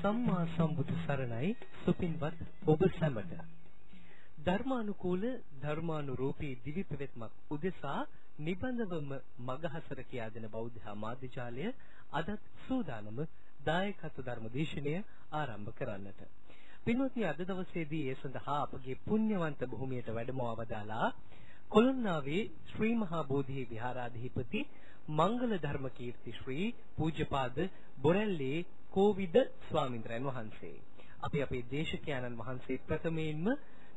සම්මා සම්බුදු සරණයි සුපින්වත් ඔබ සැමට ධර්මානුකූල ධර්මානුරූපී දිවි පෙවෙත්මක් උදෙසා නිබඳවම මගහසර කියා දෙන බෞද්ධ මාධ්‍යාලය අදත් සූදානම දායකත්ව ධර්මදේශනය ආරම්භ කරන්නට. පින්වත්නි අද දවසේදී ඒ සඳහා අපගේ පුණ්‍යවන්ත භූමියට වැඩමව වදාලා කොළොන්නාවේ ශ්‍රී මහා බෝධි විහාරාධිපති මංගල ධර්ම කීර්ති ශ්‍රී පූජ්‍යපාද බොරැල්ලේ කෝවිද ස්වාමින්ද්‍රයන් වහන්සේ. අපි අපේ දේශකයන්න් වහන්සේ ප්‍රථමයෙන්ම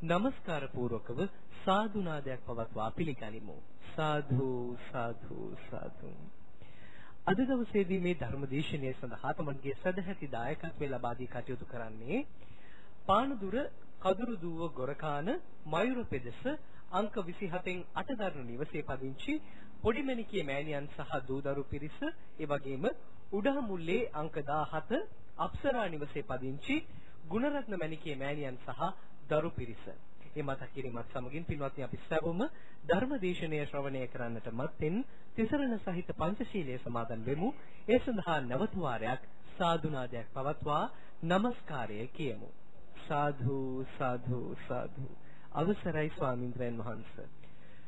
নমස්කාර පූර්වකව සාදු නාදයක් පවත්වා පිළිගනිමු. සාදු සාදු සාදු. අද දවසේදී මේ ධර්ම දේශනය සඳහා තමන්ගේ සදැහැති දායකත්වය ලබා දී කටයුතු කරන්නේ පානදුර කදුරු දුව ගොරකාන මයුර පෙදෙස අංක 27න් 8 දරන නිවසේ පදිංචි පොඩිමණිකේ මෑණියන් සහ දූදරු පිරිස ඒ වගේම උඩහමුල්ලේ අංක 17 අප්සරා නිවසේ පදිංචි ගුණරත්න මණිකේ මෑණියන් සහ දරු පිරිස. මේ මතක් කිරීමත් සමගින් පින්වත්නි අපි සැවොම ධර්මදේශනය ශ්‍රවණය කරන්නට මත්තෙන් තිසරණ සහිත පංචශීලයේ සමාදන් වෙමු. ඒ සඳහා නැවත වාරයක් සාදුනාදයක් පවත්වා নমස්කාරය කියමු. සාධු සාධු සාධු අවසරයි ස්වාමින්ද්‍රයන් වහන්සේ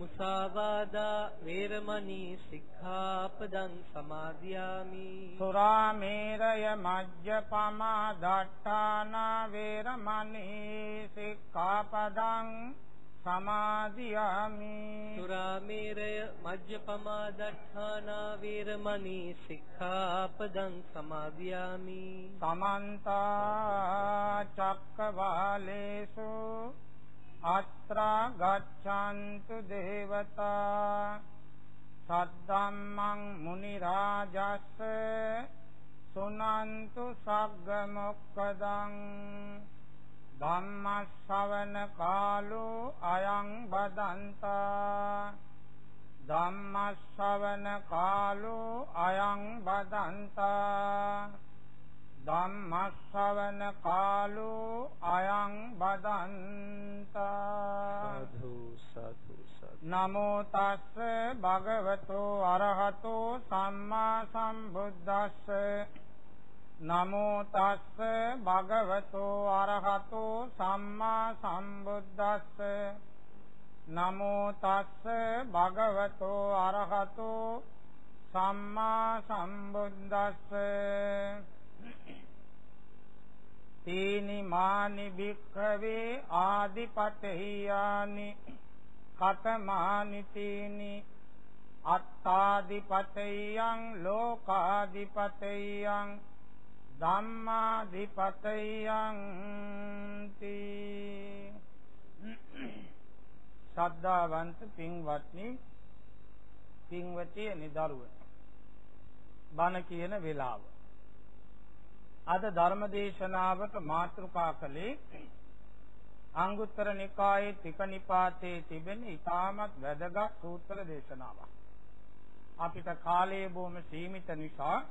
මුසාවාදා වේරමණී සික්ඛාපදං සමාදියාමි. සුරාමේරය මජ්ජපමා දට්ඨානා වේරමණී සික්ඛාපදං සමාදියාමි. සුරාමේරය මජ්ජපමා දට්ඨානා වේරමණී සික්ඛාපදං සමාදියාමි. සමන්ත චක්කවාලේසු අත්‍රා ගච්ඡන්තු දේවතා සද්දම්මං මුනි රාජස්ස සුනන්තු සග්ග මොක්කදං ධම්මස්සවන කාලෝ අයං බදන්තා ධම්මස්සවන කාලෝ අයං බදන්තා ධම්මස්සවන කාලෝ නමෝ තස්ස භගවතෝ අරහතෝ සම්මා සම්බුද්දස්ස. නමෝ තස්ස භගවතෝ අරහතෝ සම්මා සම්බුද්දස්ස. නමෝ තස්ස භගවතෝ අරහතෝ සම්මා සම්බුද්දස්ස. තීනි මානි භික්ඛවේ ආදිපතහියානි කතමානි තීනි අත්තාදිපතයං ලෝකාදිපතයං ධම්මාදිපතයං තී ශ්‍රද්ධාවන්ත පින්වත්නි පින්වතිය නිදරුව බණ කියන වෙලාව. අද ධර්ම දේශනාවට මාතෘකා කළේ අංගුත්තර නිකායේ තික නිපාතේ තිබෙන ඉතාමත් වැදගත් සූත්‍ර දේශනාවක්. අපිට කාලය බොහොම සීමිත නිසා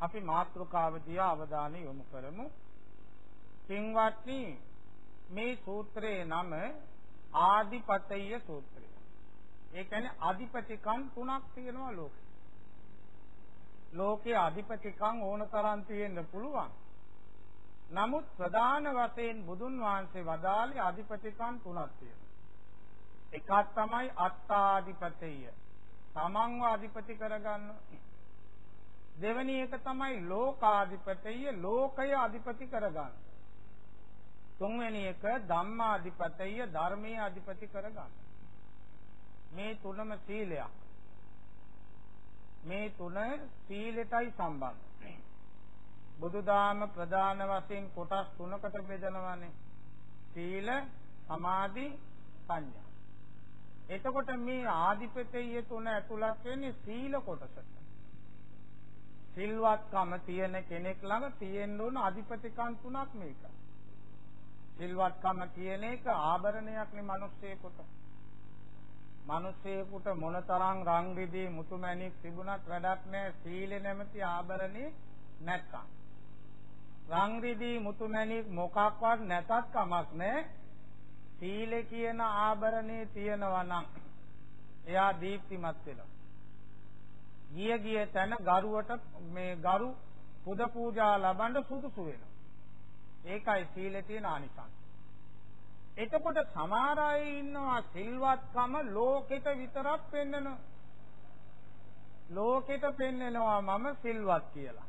අපි මාතෘකාව දිහා අවධානය යොමු කරමු. පින්වත්නි මේ සූත්‍රයේ නම ආදිපතය සූත්‍රය. ඒ කියන්නේ අධිපතිකම් තුනක් තියෙනවා ලෝකේ. ලෝකයේ අධිපතිකම් ඕන තරම් තියෙන්න පුළුවන්. නමුත් ප්‍රධාන වශයෙන් බුදුන් වහන්සේ වදාළේ අධිපතිකම් තුනක් තියෙනවා. එකක් තමයි අත්තාධිපතය. තමන්ව අධිපති කරගන්න. දෙවෙනි එක තමයි ලෝකාධිපතය ලෝකය අධිපති කරගන්න. තුන්වෙනි එක ධම්මාධිපතය ධර්මයේ අධිපති කරගන්න. මේ තුනම සීලයක්. මේ තුන සීලෙටයි සම්බන්ධ. බුදුදාම ප්‍රධාන වශයෙන් කොටස් තුනකට බෙදනවානේ. සීල, සමාධි, ප්‍රඥා. එතකොට මේ ආධිපත්‍යය තුන ඇතුළත් වෙන්නේ සීල කොටසට. සිල්වත්කම තියෙන කෙනෙක් ළඟ තියෙන්න ඕන අධිපතිකම් තුනක් මේක. සිල්වත්කම කියන එක ආභරණයක් නේ මිනිස්සෙකුට. මිනිස්සෙකුට මොනතරම් රං රිදී මුතුමැණික් තිබුණත් වැඩක් නැහැ සීලේ නැමැති ආභරණේ නැත්තම්. රං රිදී මුතුමැණික් මොකක්වත් නැතත් කමක් නැහැ. සීලේ කියන ආභරණේ තියෙනවා නම් එයා දීප්තිමත් වෙනවා. ගිය ගිය තැන ගරුවට මේ ගරු පුද පූජා ලබන්න සුදුසු වෙනවා. ඒකයි සීලේ තියෙන ආනිසංස. එතකොට සමහර අය ඉන්නවා සිල්වත්කම ලෝකෙට විතරක් පෙන්නන ලෝකෙට පෙන්නනවා මම සිල්වත් කියලා.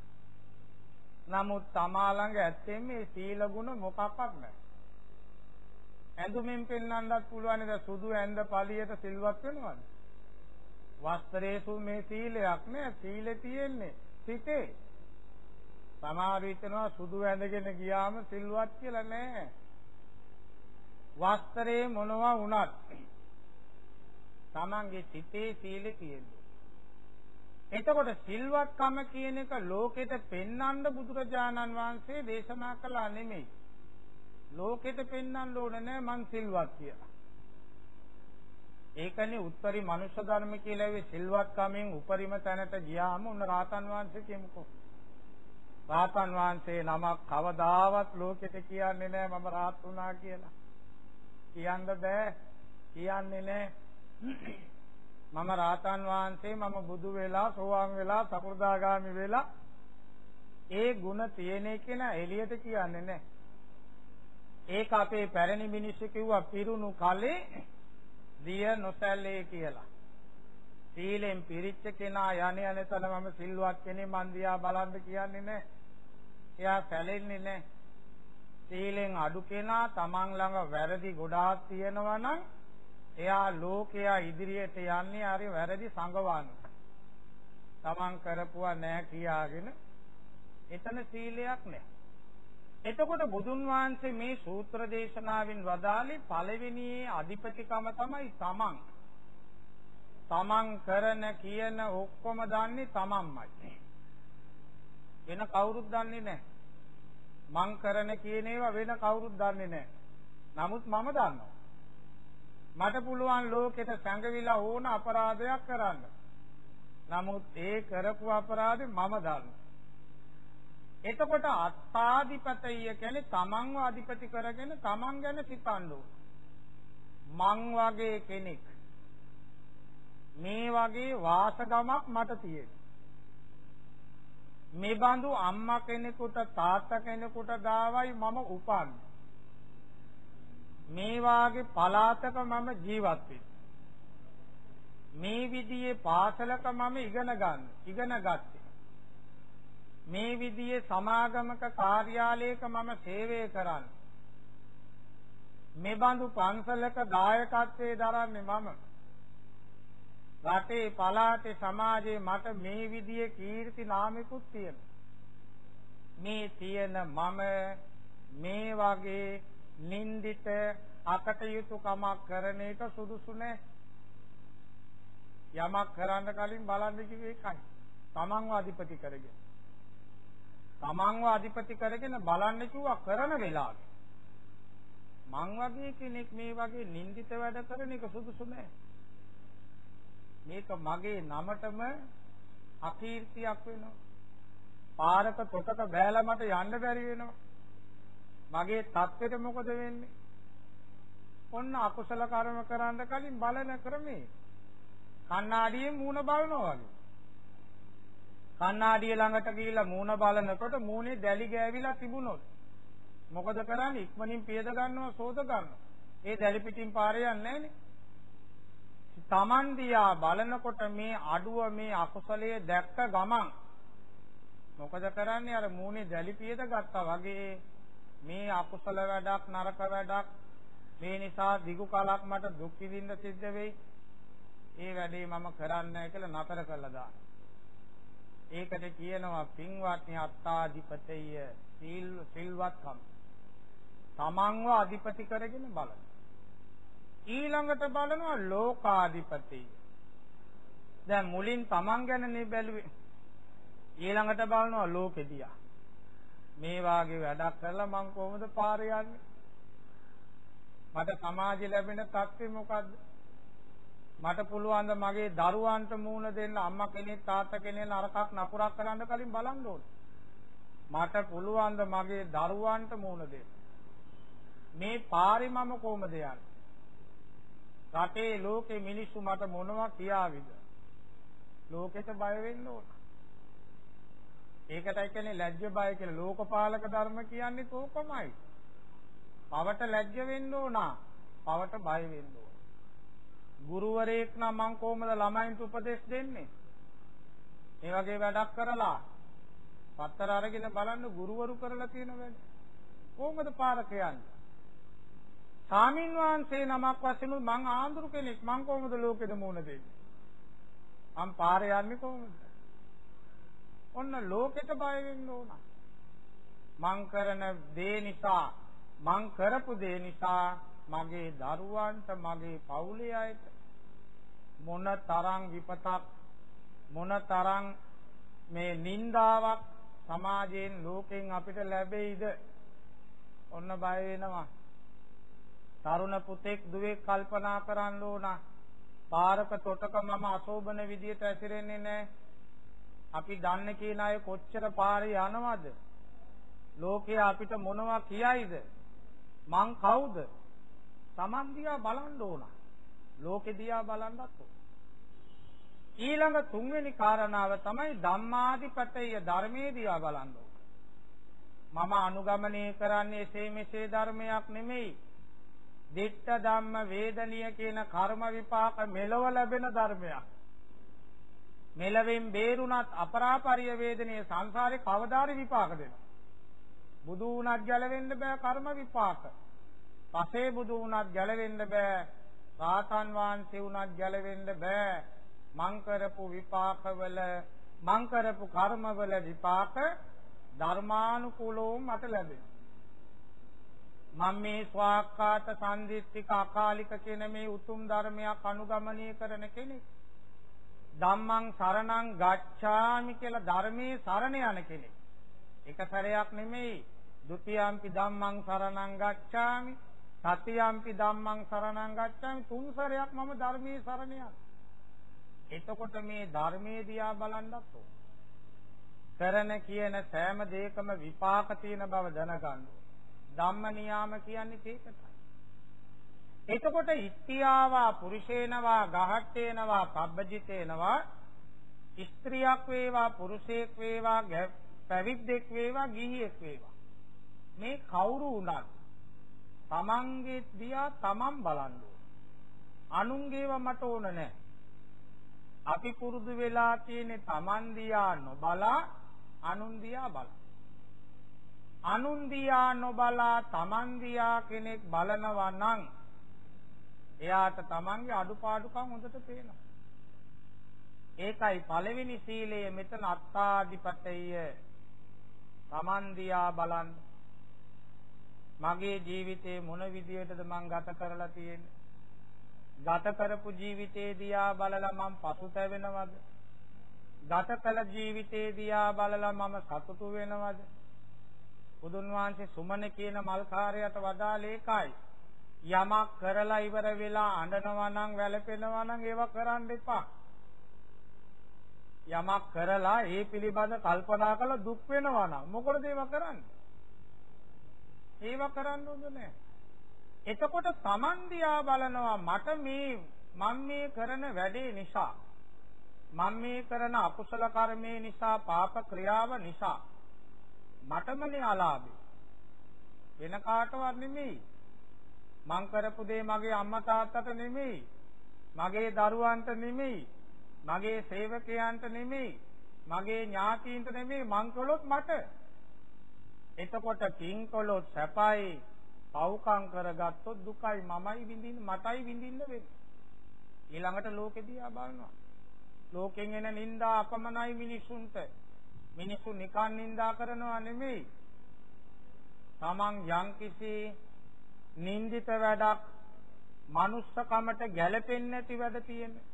නමුත් තමා ළඟ ඇත්තෙන් මේ සීල ගුණ මොකක්වත් නැහැ. ඇඳුමින් පෙන්වන්නත් පුළුවන් නේද සුදු ඇඳ පළියට සිල්වත් වෙනවද? වස්ත්‍රේසු මේ සීලයක් නෑ සීලේ තියෙන්නේ සිතේ. සමහර විටනවා සුදු ඇඳගෙන ගියාම සිල්වත් කියලා නෑ. වස්ත්‍රේ මොනවා වුණත් තමන්ගේ සිතේ සීලෙ තියෙන්නේ. එතකොට සිල්වත්කම කියන එක ලෝකෙට පෙන්වන්න බුදුරජාණන් වහන්සේ දේශනා කළා නෙමෙයි. ලෝකෙට පෙන්වන්න ඕන නෑ මං සිල්වත් කියලා. ඒකනේ උත්තරී මනුෂ්‍ය ධර්ම කියලා ඒ සිල්වත්කමෙන් උපරිම තැනට ගියාම උන්න රාතන් වහන්සේ කියමුකෝ. රාතන් වහන්සේ නමක් කවදාවත් ලෝකෙට කියන්නේ නෑ මම රාත් වුණා කියලා. කියන්න බෑ කියන්නේ නෑ මම රාතන් වහන්සේ මම බුදු වෙලා සෝවාන් වෙලා සකෘදාගාමි වෙලා ඒ ಗುಣ තියෙන කෙන එළියට කියන්නේ නෑ ඒක අපේ පැරණි මිනිස්සු කිව්වා පිරුණු කලේ දිය නොසැල්ලේ කියලා. සීලෙන් පිරිච්ච කෙනා යණ යන තන මම සිල්වත් කෙනෙක් මන් දිහා බලන්න කියන්නේ නෑ එයා සැලෙන්නේ නෑ සීලෙන් අඩු කෙනා තමන් ළඟ වැරදි ගොඩාක් තියෙනවා නම් එයා ලෝකයා ඉදිරියට යන්නේ හරි වැරදි සංගවන්න. තමන් කරපුවා නෑ කියාගෙන එතන සීලයක් නෑ. එතකොට බුදුන් වහන්සේ මේ සූත්‍ර දේශනාවෙන් වදාළේ පළවෙනි අධිපතිකම තමයි තමන්. තමන් කරන කියන ඔක්කොම දන්නේ තමන්මයි. වෙන කවුරුත් දන්නේ නැහැ. මං කරන කියන ඒවා වෙන කවුරුත් දන්නේ නැහැ. නමුත් මම දන්නවා. මට පුළුවන් ලෝකෙට සංගවිලා ඕන අපරාධයක් කරන්න. නමුත් ඒ කරපු අපරාධේ මම දන්නවා. එතකොට අත්පාදිපතය කියන්නේ තමන්ව අධිපති කරගෙන තමන් ගැන සිතන්න මං වගේ කෙනෙක් මේ වගේ වාසගමක් මට තියෙනවා. මේ බඳු අම්මා කෙනෙකුට තාත්තා කෙනෙකුට ගාවයි මම උපන්නේ. මේ වාගේ පලාතක මම ජීවත් වෙන්නේ. මේ විදිහේ පාසලක මම ඉගෙන ගන්න ඉගෙන ගත්තේ. මේ විදිහේ සමාගමක කාර්යාලයක මම සේවය කරන්නේ. මේ බඳු පන්සලක දායකත්වයේ දරන්නේ මම. රටේ පළාතේ සමාජයේ මට මේ විදිහේ කීර්ති නාමයකුත් තියෙනවා. මේ තියෙන මම මේ වගේ නින්දිත අකටයුතු කමක් කරන එක සුදුසු නෑ. යමක් කරන්න කලින් බලන්න කිව්වේ ඒකයි. තමන්ව අධිපති කරගෙන. තමන්ව අධිපති කරගෙන බලන්න කිව්වා කරන වෙලාවේ. මං වගේ කෙනෙක් මේ වගේ නින්දිත වැඩ කරන එක සුදුසු නෑ. මේක මගේ නමටම අකීර්තියක් වෙනවා. පාරක තොටක බෑලා මට යන්න බැරි වෙනවා. මගේ தත්වෙට මොකද වෙන්නේ? ඔන්න අකුසල කර්ම කරන්න කලින් බලන ක්‍රමේ කණ්ණාඩියේ මූණ බලනවා වගේ. කණ්ණාඩිය ළඟට ගිහිල්ලා මූණ බලනකොට මූණේ දැලි ගෑවිලා තිබුණොත් මොකද කරන්නේ? ඉක්මනින් පියද ගන්නවා, සෝද ගන්නවා. ඒ දැලි පිටින් පාරේ යන්නේ නැහනේ. Taman දියා බලනකොට මේ අඩුව මේ අකුසලයේ දැක්ක ගමන් මොකද කරන්නේ? අර මූණේ දැලි පියද ගත්තා වගේ මේ අකුසල වැඩක් නරක වැඩක් මේ නිසා දිගු කලක් මට දුක් විඳින්න සිද්ධ වෙයි. ඒ වැඩේ මම කරන්නේ කියලා නතර කළා දාන්න. ඒකට කියනවා පින්වත්නි අත්තාධිපතය සීල් සිල්වත්කම්. තමන්ව අධිපති කරගෙන බලන. ඊළඟට බලනවා ලෝකාධිපති. දැන් මුලින් තමන් ගැනනේ බැලුවේ. ඊළඟට බලනවා ලෝකෙ දිහා. මේ වාගේ වැඩක් කරලා මං කොහොමද පාරේ යන්නේ? මට සමාජය ලැබෙන තත්ත්වය මොකද්ද? මට පුළුවන් ද මගේ දරුවන්ට මූණ දෙන්න අම්මා කෙනෙක් තාත්තා කෙනෙක් නරකක් නපුරක් කරන්න කලින් බලන්න ඕනේ. මට පුළුවන් ද මගේ දරුවන්ට මූණ දෙන්න. මේ පාරේ මම කොහොමද යන්නේ? රටේ ලෝකේ මිනිස්සු මට මොනවා කියාවිද? ලෝකෙට බය වෙන්න ඕන. ඒකටයි කියන්නේ ලැජ්ජ බය කියලා ලෝකපාලක ධර්ම කියන්නේ තෝකමයි. පවට ලැජ්ජ වෙන්න ඕන. පවට බය වෙන්න ඕන. ගුරුවරයෙක් නම් මං කොහොමද ළමයින්ට උපදෙස් දෙන්නේ? මේ වගේ වැඩක් කරලා පත්තර අරගෙන බලන්න ගුරුවරු කරලා තියෙන වැඩ. කොහොමද පාරක යන්නේ? සාමින් වහන්සේ නමක් වශයෙන් මං ආඳුරු කෙනෙක් මං කොහොමද ලෝකෙද මුණ දෙන්නේ? මං පාරේ යන්නේ කොහොමද? ඔන්න ලෝකෙට බය වෙන්න ඕන. මං කරන දේ නිසා මං කරපු දේ නිසා මගේ දරුවන්ට මගේ පවුලේ අයට මොන තරම් විපතක් මොන තරම් මේ නින්දාවක් සමාජයෙන් ලෝකෙන් අපිට ලැබෙයිද? ඔන්න බය වෙනවා. තරුණ පුතෙක් දුවෙක් කල්පනා කරන්න ඕන. පාරක තොටක මම අශෝභන විදියට ඇසිරෙන්නේ නැහැ. අපි දන්න කියන අය කොච්චර පාරේ යනවද ලෝකයා අපිට මොනවා කියයිද මං කවුද Taman දිහා බලන්න ඕන. ලෝකෙ දිහා බලන්නත් ඕන. ඊළඟ තුන්වෙනි කාරණාව තමයි ධම්මාදිපතය ධර්මයේ දිහා බලන්න ඕන. මම අනුගමනය කරන්නේ එසේ මෙසේ ධර්මයක් නෙමෙයි. දිට්ඨ ධම්ම වේදනීය කියන කර්ම විපාක මෙලව ලැබෙන ධර්මයක්. මෙලවෙන් බේරුණත් අපරාපරිය වේදනීය සංසාරේ කවදාරි විපාක දෙනවා. බුදු වුණත් ගැලවෙන්න බෑ කර්ම විපාක. පසේ බුදු වුණත් ගැලවෙන්න බෑ. රාතන් වහන්සේ වුණත් ගැලවෙන්න බෑ. මං කරපු විපාකවල මං කරපු කර්මවල විපාක ධර්මානුකූලව මට ලැබෙනවා. මම මේ ස්වාක්කාත සම්දිස්තික අකාලික කියන මේ උතුම් ධර්මයක් අනුගමනය කරන කෙනෙක්. ධම්මං සරණං ගච්ඡාමි කියලා ධර්මයේ සරණ යන කෙනෙක්. එක සැරයක් නෙමෙයි ဒ ුතියම්පි ධම්මං සරණං ගච්ඡාමි සතියම්පි ධම්මං සරණං ගච්ඡාමි තුන් සැරයක් මම ධර්මයේ සරණ යනවා. එතකොට මේ ධර්මයේ දිහා බලන්නත් ඕන. කරන කියන සෑම දෙයකම විපාක තියෙන බව දැනගන්න. ධම්ම නියාම කියන්නේ ඒකටයි. එතකොට ඉත්‍යාවා පුරුෂේනවා ගහට්ටේනවා පබ්බජිතේනවා ස්ත්‍රියක් වේවා පුරුෂයෙක් වේවා පැවිද්දෙක් වේවා ගිහියෙක් වේවා. මේ කවුරු වුණත් තමන්ගේ දියා තමන් බලන්න අනුන්ගේව මට ඕන නැහැ අපි පුරුදු වෙලා තියෙන්නේ තමන් දියා නොබලා අනුන් දියා බලන්න අනුන් දියා නොබලා තමන් දියා කෙනෙක් බලනවා නම් එයාට තමන්ගේ අඩුපාඩුකම් හොඳට පේනවා ඒකයි පළවෙනි සීලය මෙතන අත්තාදිපතය Taman දියා බලන්න. මගේ ජීවිතේ මොන විදියටද මං ගත කරලා තියෙන්නේ? ගත කරපු ජීවිතේ දිහා බලලා මං පසුතැවෙනවද? ගත කළ ජීවිතේ දිහා බලලා මම සතුටු වෙනවද? බුදුන් වහන්සේ සුමන කියන මල්කාරයට වදාළ ඒකයි. යමක් කරලා ඉවර වෙලා අඬනවා නම් වැළපෙනවා නම් ඒව කරන්න එපා. යමක් කරලා ඒ පිළිබඳ කල්පනා කරලා දුක් වෙනවා නම් මොකටද ඒව කරන්නේ? ඒව කරන්න හොඳ නැහැ. එතකොට Taman දිහා බලනවා මට මේ මම මේ කරන වැඩේ නිසා මම මේ කරන අකුසල කර්මයේ නිසා පාප ක්‍රියාව නිසා මටමනේ අලාභේ වෙන කාටවත් නෙමෙයි මං කරපු දේ මගේ අම්මා තාත්තට නෙමෙයි. මගේ දරුවන්ට නෙමෙයි. මගේ සේවකයන්ට නෙමෙයි. මගේ ඥාතීන්ට නෙමෙයි මං කළොත් මට. එතකොට පින් කළොත් සැපයි. පව්කම් කරගත්තොත් දුකයි මමයි විඳින්න මටයි විඳින්න වෙන්නේ. ඊළඟට ලෝකෙ දිහා බලනවා. ලෝකෙන් එන නිന്ദා අපමණයි මිනිසුන්ට. මිනිසු නිකන් නිന്ദා කරනවා නෙමෙයි. තමන් යම්කිසි නින්දිත වැඩක් මනුස්සකමට ගැළපෙන්නේ නැති වැඩ තියෙන්නේ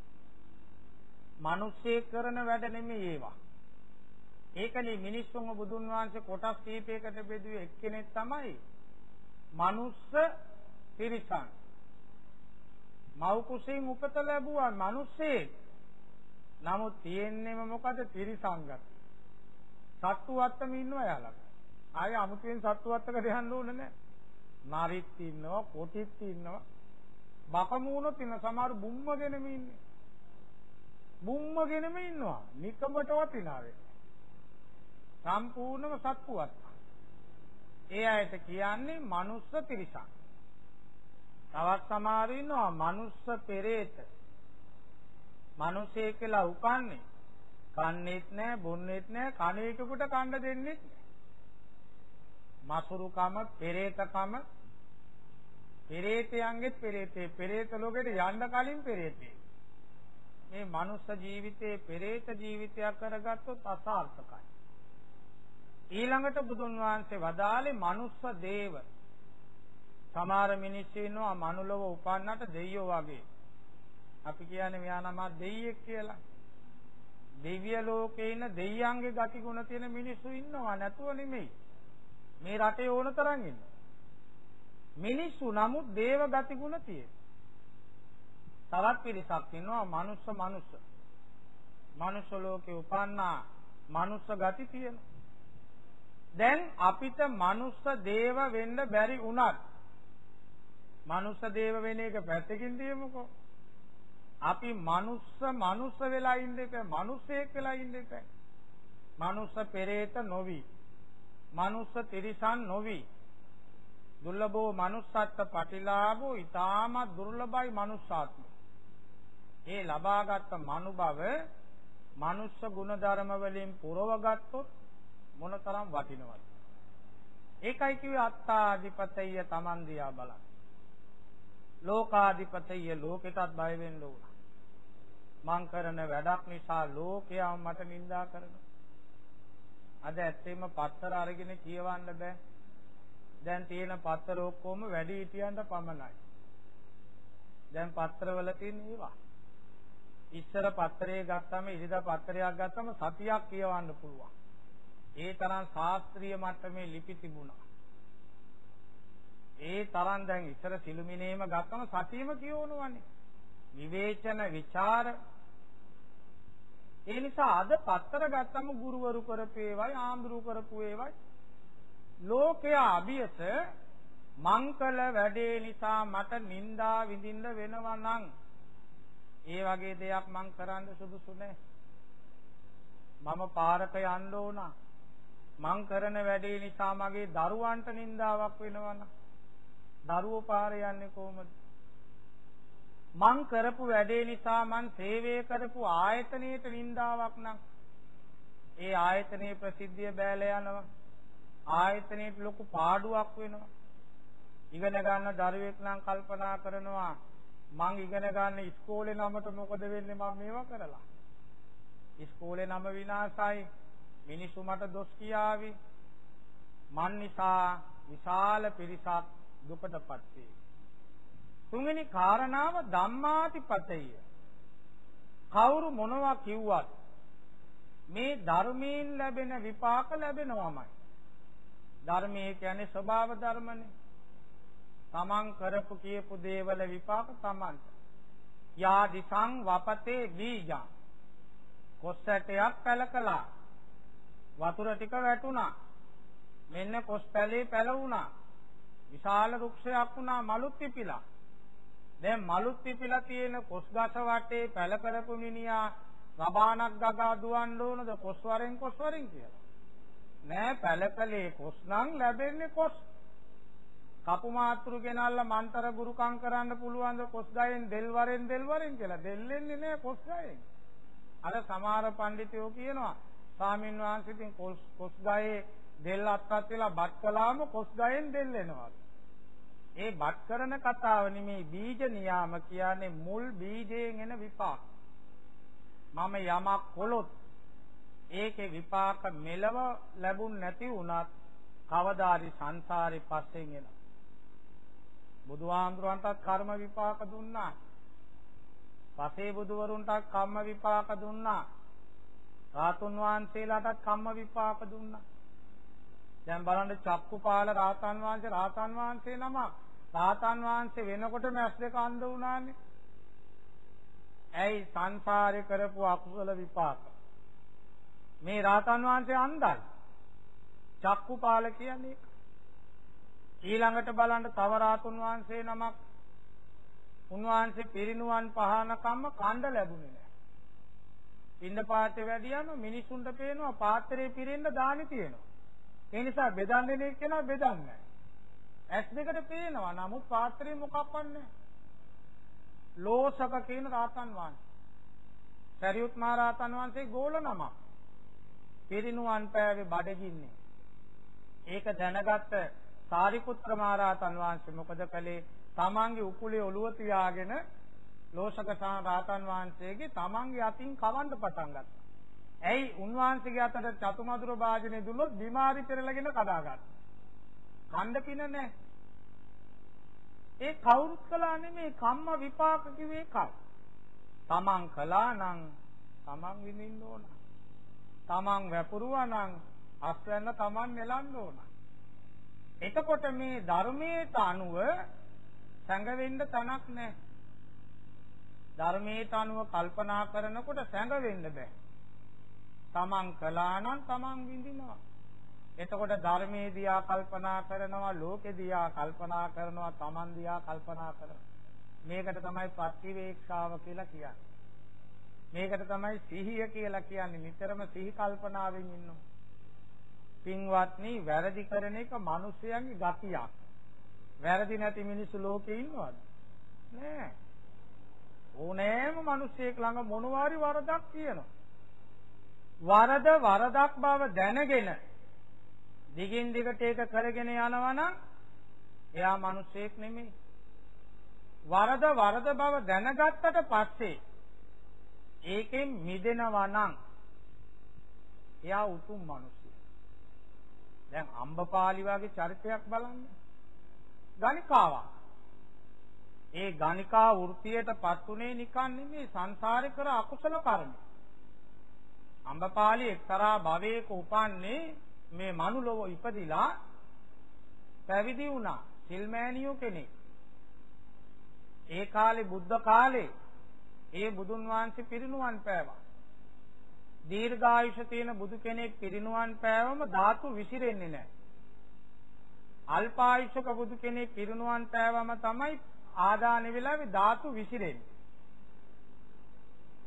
මිනිස්සේ කරන වැඩ නෙමෙයි ඒවා. ඒකනේ මිනිස්සුන්ව බුදුන් වහන්සේ කොටස් කීපයකට බෙදුවේ එක්කෙනෙක් තමයි මනුස්ස තිරිසන්. මව් කුසෙන් උපත ලැබුවා මිනිස්සේ. නමුත් තියෙන්නේම මොකද තිරිසංගත. සත්තු වත්තම ඉන්නවා යාළඟ. ආයෙ අමුතුවෙන් සත්තු වත්තකට යන්න ඕනේ නැහැ. නරිත් ඉන්නවා, කොටිත් ඉන්නවා. බකමූණොත් ඉන්න සමහර බුම්මගෙනම ඉන්නේ. බුම්මගෙනම ඉන්නවා. නිකමට වටිනා සම්පූර්ණම සත්පුවත්. ඒ අයට කියන්නේ මනුස්ස පිරිසක්. තවත් සමහර ඉන්නවා මනුස්ස පෙරේත. මිනිසේ කියලා උකන්නේ. කන්නේත් නැහැ, බොන්නේත් නැහැ, කණේකෙකුට කන්න දෙන්නෙත් නැහැ. මසුරුකම, පෙරේතකම, පෙරේතයන්ගෙත් පෙරේතේ, පෙරේත ලෝකෙට යන්න කලින් පෙරේතේ. මේ මනුස්ස ජීවිතයේ පෙරේත ජීවිතයක් කරගත්තොත් අසාර්ථකයි. ඊළඟට බුදුන් වහන්සේ වදාළේ මනුස්ස දේව. සමහර මිනිස්සු ඉන්නවා මනුලව උපන්නට දෙයියෝ වගේ. අපි කියන්නේ මෙයා නම දෙයියෙක් කියලා. දිව්‍ය ලෝකේ ඉන්න දෙයියන්ගේ ගතිගුණ තියෙන මිනිස්සු ඉන්නවා නැතුව නෙමෙයි. මේ රටේ ඕන තරම් ඉන්නවා. මිනිස්සු නමුත් දේව ගතිගුණ තියෙන. තවත් පිරිසක් ඉන්නවා මනුස්ස මනුස්ස. මනුස්ස ලෝකේ උපන්නා මනුස්ස ගති තියෙන. දැන් අපිට මනුස්ස දේව වෙන්න බැරි වුණත් මනුස්ස දේව වෙන එක පැත්තකින් තියමුකෝ. අපි මනුස්ස මනුස්ස වෙලා ඉන්න එක මනුස්සයෙක් වෙලා ඉන්න එක. මනුස්ස පෙරේත නොවි. මනුස්ස තිරිසන් නොවි. දුර්ලභෝ manussත්ත්ව පටිලාභෝ ඊටාම දුර්ලභයි manussාත්ම. ඒ ලබාගත් මනුභව මනුස්ස ගුණධර්ම වලින් පුරවගත්තොත් මොනතරම් වටිනවද? ඒකයි කිව්වේ අත්තාධිපතය Taman දියා බලන්න. ලෝකාධිපතය ලෝකෙටත් බය වෙන්න ඕන. මං කරන වැඩක් නිසා ලෝකයා මට නිඳා කරනවා. අද ඇත්තෙම පත්තර අරගෙන කියවන්න බෑ. දැන් තියෙන පත්තර ඔක්කොම වැඩි හිටියන්ට පමණයි දැන් පත්‍රවල තියෙන ඒවා ඉස්සර පත්‍රය ගත්තම ඉරිදා පත්‍රයක් ගත්තම සතියක් කියවන්න පුළුවන්. ඒ තරම් ශාස්ත්‍රීය මට්ටමේ ලිපි තිබුණා. ඒ තරම් දැන් ඉස්සර සිළුමිනේම ගත්තම සතියෙම කියවනවනේ. විවේචන ਵਿਚාර ඒ නිසා අද පත්තර ගත්තම ගුරුවරු කරපු ඒවයි ආඳුරු කරපු ඒවයි ලෝකයා අභියස මංකල වැඩේ නිසා මට නිന്ദා විඳින්න වෙනවා නම් ඒ වගේ දෙයක් මං කරන්න සුදුසු නැහැ. මම පාරක යන්න ඕන. මං කරන වැඩේ නිසා මගේ දරුවන්ට නින්දාවක් වෙනවනම් දරුවෝ පාරේ යන්නේ කොහොමද? මං කරපු වැඩේ නිසා මං සේවය කරපු ආයතනයට නින්දාවක් නම් ඒ ආයතනයේ ප්‍රසිද්ධිය බෑලා යනවා. ආයතනයට ලොකු පාඩුවක් වෙනවා. ඉගෙන ගන්න දරුවෙක් නම් කල්පනා කරනවා මං ඉගෙන ගන්න ඉස්කෝලේ නමට මොකද වෙන්නේ මම මේවා කරලා. ඉස්කෝලේ නම විනාශයි. මිනිස්සු මට දොස් කියාවි. මන් නිසා විශාල පිරිසක් දුකටපත් වේ. තුන්වෙනි කාරණාව ධම්මාතිපතය. කවුරු මොනවා කිව්වත් මේ ධර්මයෙන් ලැබෙන විපාක ලැබෙනවමයි. ධර්මයේ කියන්නේ ස්වභාව ධර්මනේ. තමන් කරපු කියපු දේවල විපාක තමන්ට. යා දිසං වපතේ බීජං. කොස් ඇටයක් පැලකලා වතුර ටික වැටුණා. මෙන්න කොස් පැලේ පැලවුණා. විශාල වෘක්ෂයක් වුණා මලුත් පිපිලා. දැන් මලුත් පිපිලා තියෙන කොස් ගස වටේ පැල කරපු මිනිහා රබානක් ගගා දුවන්න ඕනද කොස් වරෙන් කොස් වරෙන් කියලා. නෑ පැලකලේ කොස් නම් ලැබෙන්නේ කොස්. කපු මාත්‍රු ගෙනල්ලා මන්තර ගුරුකම් කරන්න පුළුවන් ද කොස් ගයෙන් දෙල් වරෙන් දෙල් වරෙන් කියලා. දෙල්ලෙන්නේ නෑ කොස් ගයෙන්. අර සමහර පඬිතුයෝ කියනවා ස්වාමින් වහන්සේ ඉතින් කොස් කොස් ගයේ දෙල් අත්පත් වෙලා බත් කළාම කොස් ගයෙන් දෙල් එනවා. ඒ බත් කරන කතාව නෙමේ බීජ නියාම කියන්නේ මුල් බීජයෙන් එන විපාක. මම යමක් කළොත් ඒකේ විපාක මෙලව ලැබුණ නැති වුණත් කවදාරි සංසාරේ පස්සෙන් එනවා. බුදුහාමුදුරන්ටත් කර්ම විපාක දුන්නා. පසේ බුදුවරුන්ටත් කම්ම විපාක දුන්නා. රාතුන් වහන්සේලාටත් කම්ම විපාක දුන්නා. දැන් බලන්න චක්කුපාල රාතන් වහන්සේ රාතන් වහන්සේ නම රාතන් වහන්සේ වෙනකොටම ඇස් දෙක අන්ධ වුණානේ. ඇයි සංසාරේ කරපු අකුසල විපාක. මේ රාතන් වහන්සේ අන්ධයි. චක්කුපාල කියන්නේ ඊළඟට බලන්න තව රාතුන් වහන්සේ නමක් උන්වහන්සේ පිරිනුවන් පහන කම්ම කණ්ඩ ලැබුණේ නැහැ. පින්න පාත්‍රය වැඩියම මිනිසුන්ට පේනවා පාත්‍රේ පිරෙන්න දානි තියෙනවා. ඒ නිසා බෙදන්නේ නේ කෙනා බෙදන්නේ ඇස් දෙකට පේනවා නමුත් පාත්‍රේ මොකක්වත් නැහැ. ලෝසක කියන රාතන් වහන්සේ. සරියුත් මහ රාතන් වහන්සේ ගෝල නම. පිරිනුවන් පෑවේ බඩගින්නේ. ඒක දැනගත්ත සාරිපුත්‍ර මහ රාතන් වහන්සේ මොකද කළේ? තමන්ගේ උකුලේ ඔළුව තියාගෙන ලෝසක රාතන් වහන්සේගේ තමන්ගේ අතින් කවන්න පටන් ගත්තා. ඇයි උන්වහන්සේගේ අතට චතුමදුර භාජනය දුන්නොත් බිමාරි පෙරලගෙන කඩාගත්තා. කණ්ඩ පින නැහැ. ඒ කවුරුත් කළා නෙමේ කම්ම විපාක කිව්වේ කල්. තමන් කළා නම් තමන් විඳින්න ඕන. තමන් වැපරුවා නම් අස්වැන්න තමන් නෙලන්න ඕන. එතකොට මේ ධර්මයට අනුව සැඟවෙන්න තනක් නැහැ. ධර්මයට අනුව කල්පනා කරනකොට සැඟවෙන්න බෑ. තමන් කළා නම් තමන් විඳිනවා. එතකොට ධර්මයේ දිහා කල්පනා කරනවා ලෝකෙ දිහා කල්පනා කරනවා තමන් දිහා කල්පනා කරනවා මේකට තමයි ප්‍රතිවේක්ෂාව කියලා කියන්නේ මේකට තමයි සිහිය කියලා කියන්නේ. නිතරම සිහි කල්පනාවෙන් ඉන්නවා. පින්වත්නි වැරදි කරන එක මිනිස්යන්ගේ ගතියක්. වැරදි නැති මිනිස්සු ලෝකේ ඉන්නවද? නෑ. ඕනෑම මිනිසෙක් ළඟ මොනවාරි වරදක් තියෙනවා. වරද වරදක් බව දැනගෙන දිගින් දිගට ඒක කරගෙන යනවා නම් එයා මිනිසෙක් නෙමෙයි. වරද වරද බව දැනගත්තට පස්සේ ඒකෙන් මිදෙනවා නම් එයා උතුම් මිනිසෙක්. දැන් අම්බපාලි වගේ චරිතයක් බලන්න. ගණිකාවක්. ඒ ගණිකා වෘත්තියටපත් උනේ නිකන් නෙමෙයි සංසාරේ කර අකුසල කර්ම. අම්බපාලි එක්තරා භවයක උපන්නේ මේ මනුලොව ඉපදිලා පැවිදි වුණා සිල්මෑනියෝ කෙනෙක්. ඒ කාලේ බුද්ධ කාලේ ඒ බුදුන් වහන්සේ පිරිනුවන් පෑවා. දීර්ඝායුෂ තියෙන බුදු කෙනෙක් පිරිනුවන් පෑවම ධාතු විසිරෙන්නේ නැහැ. අල්පායුෂක බුදු කෙනෙක් පිරිනුවන් පෑවම තමයි ආදාන වෙලාවේ ධාතු විසිරෙන්නේ.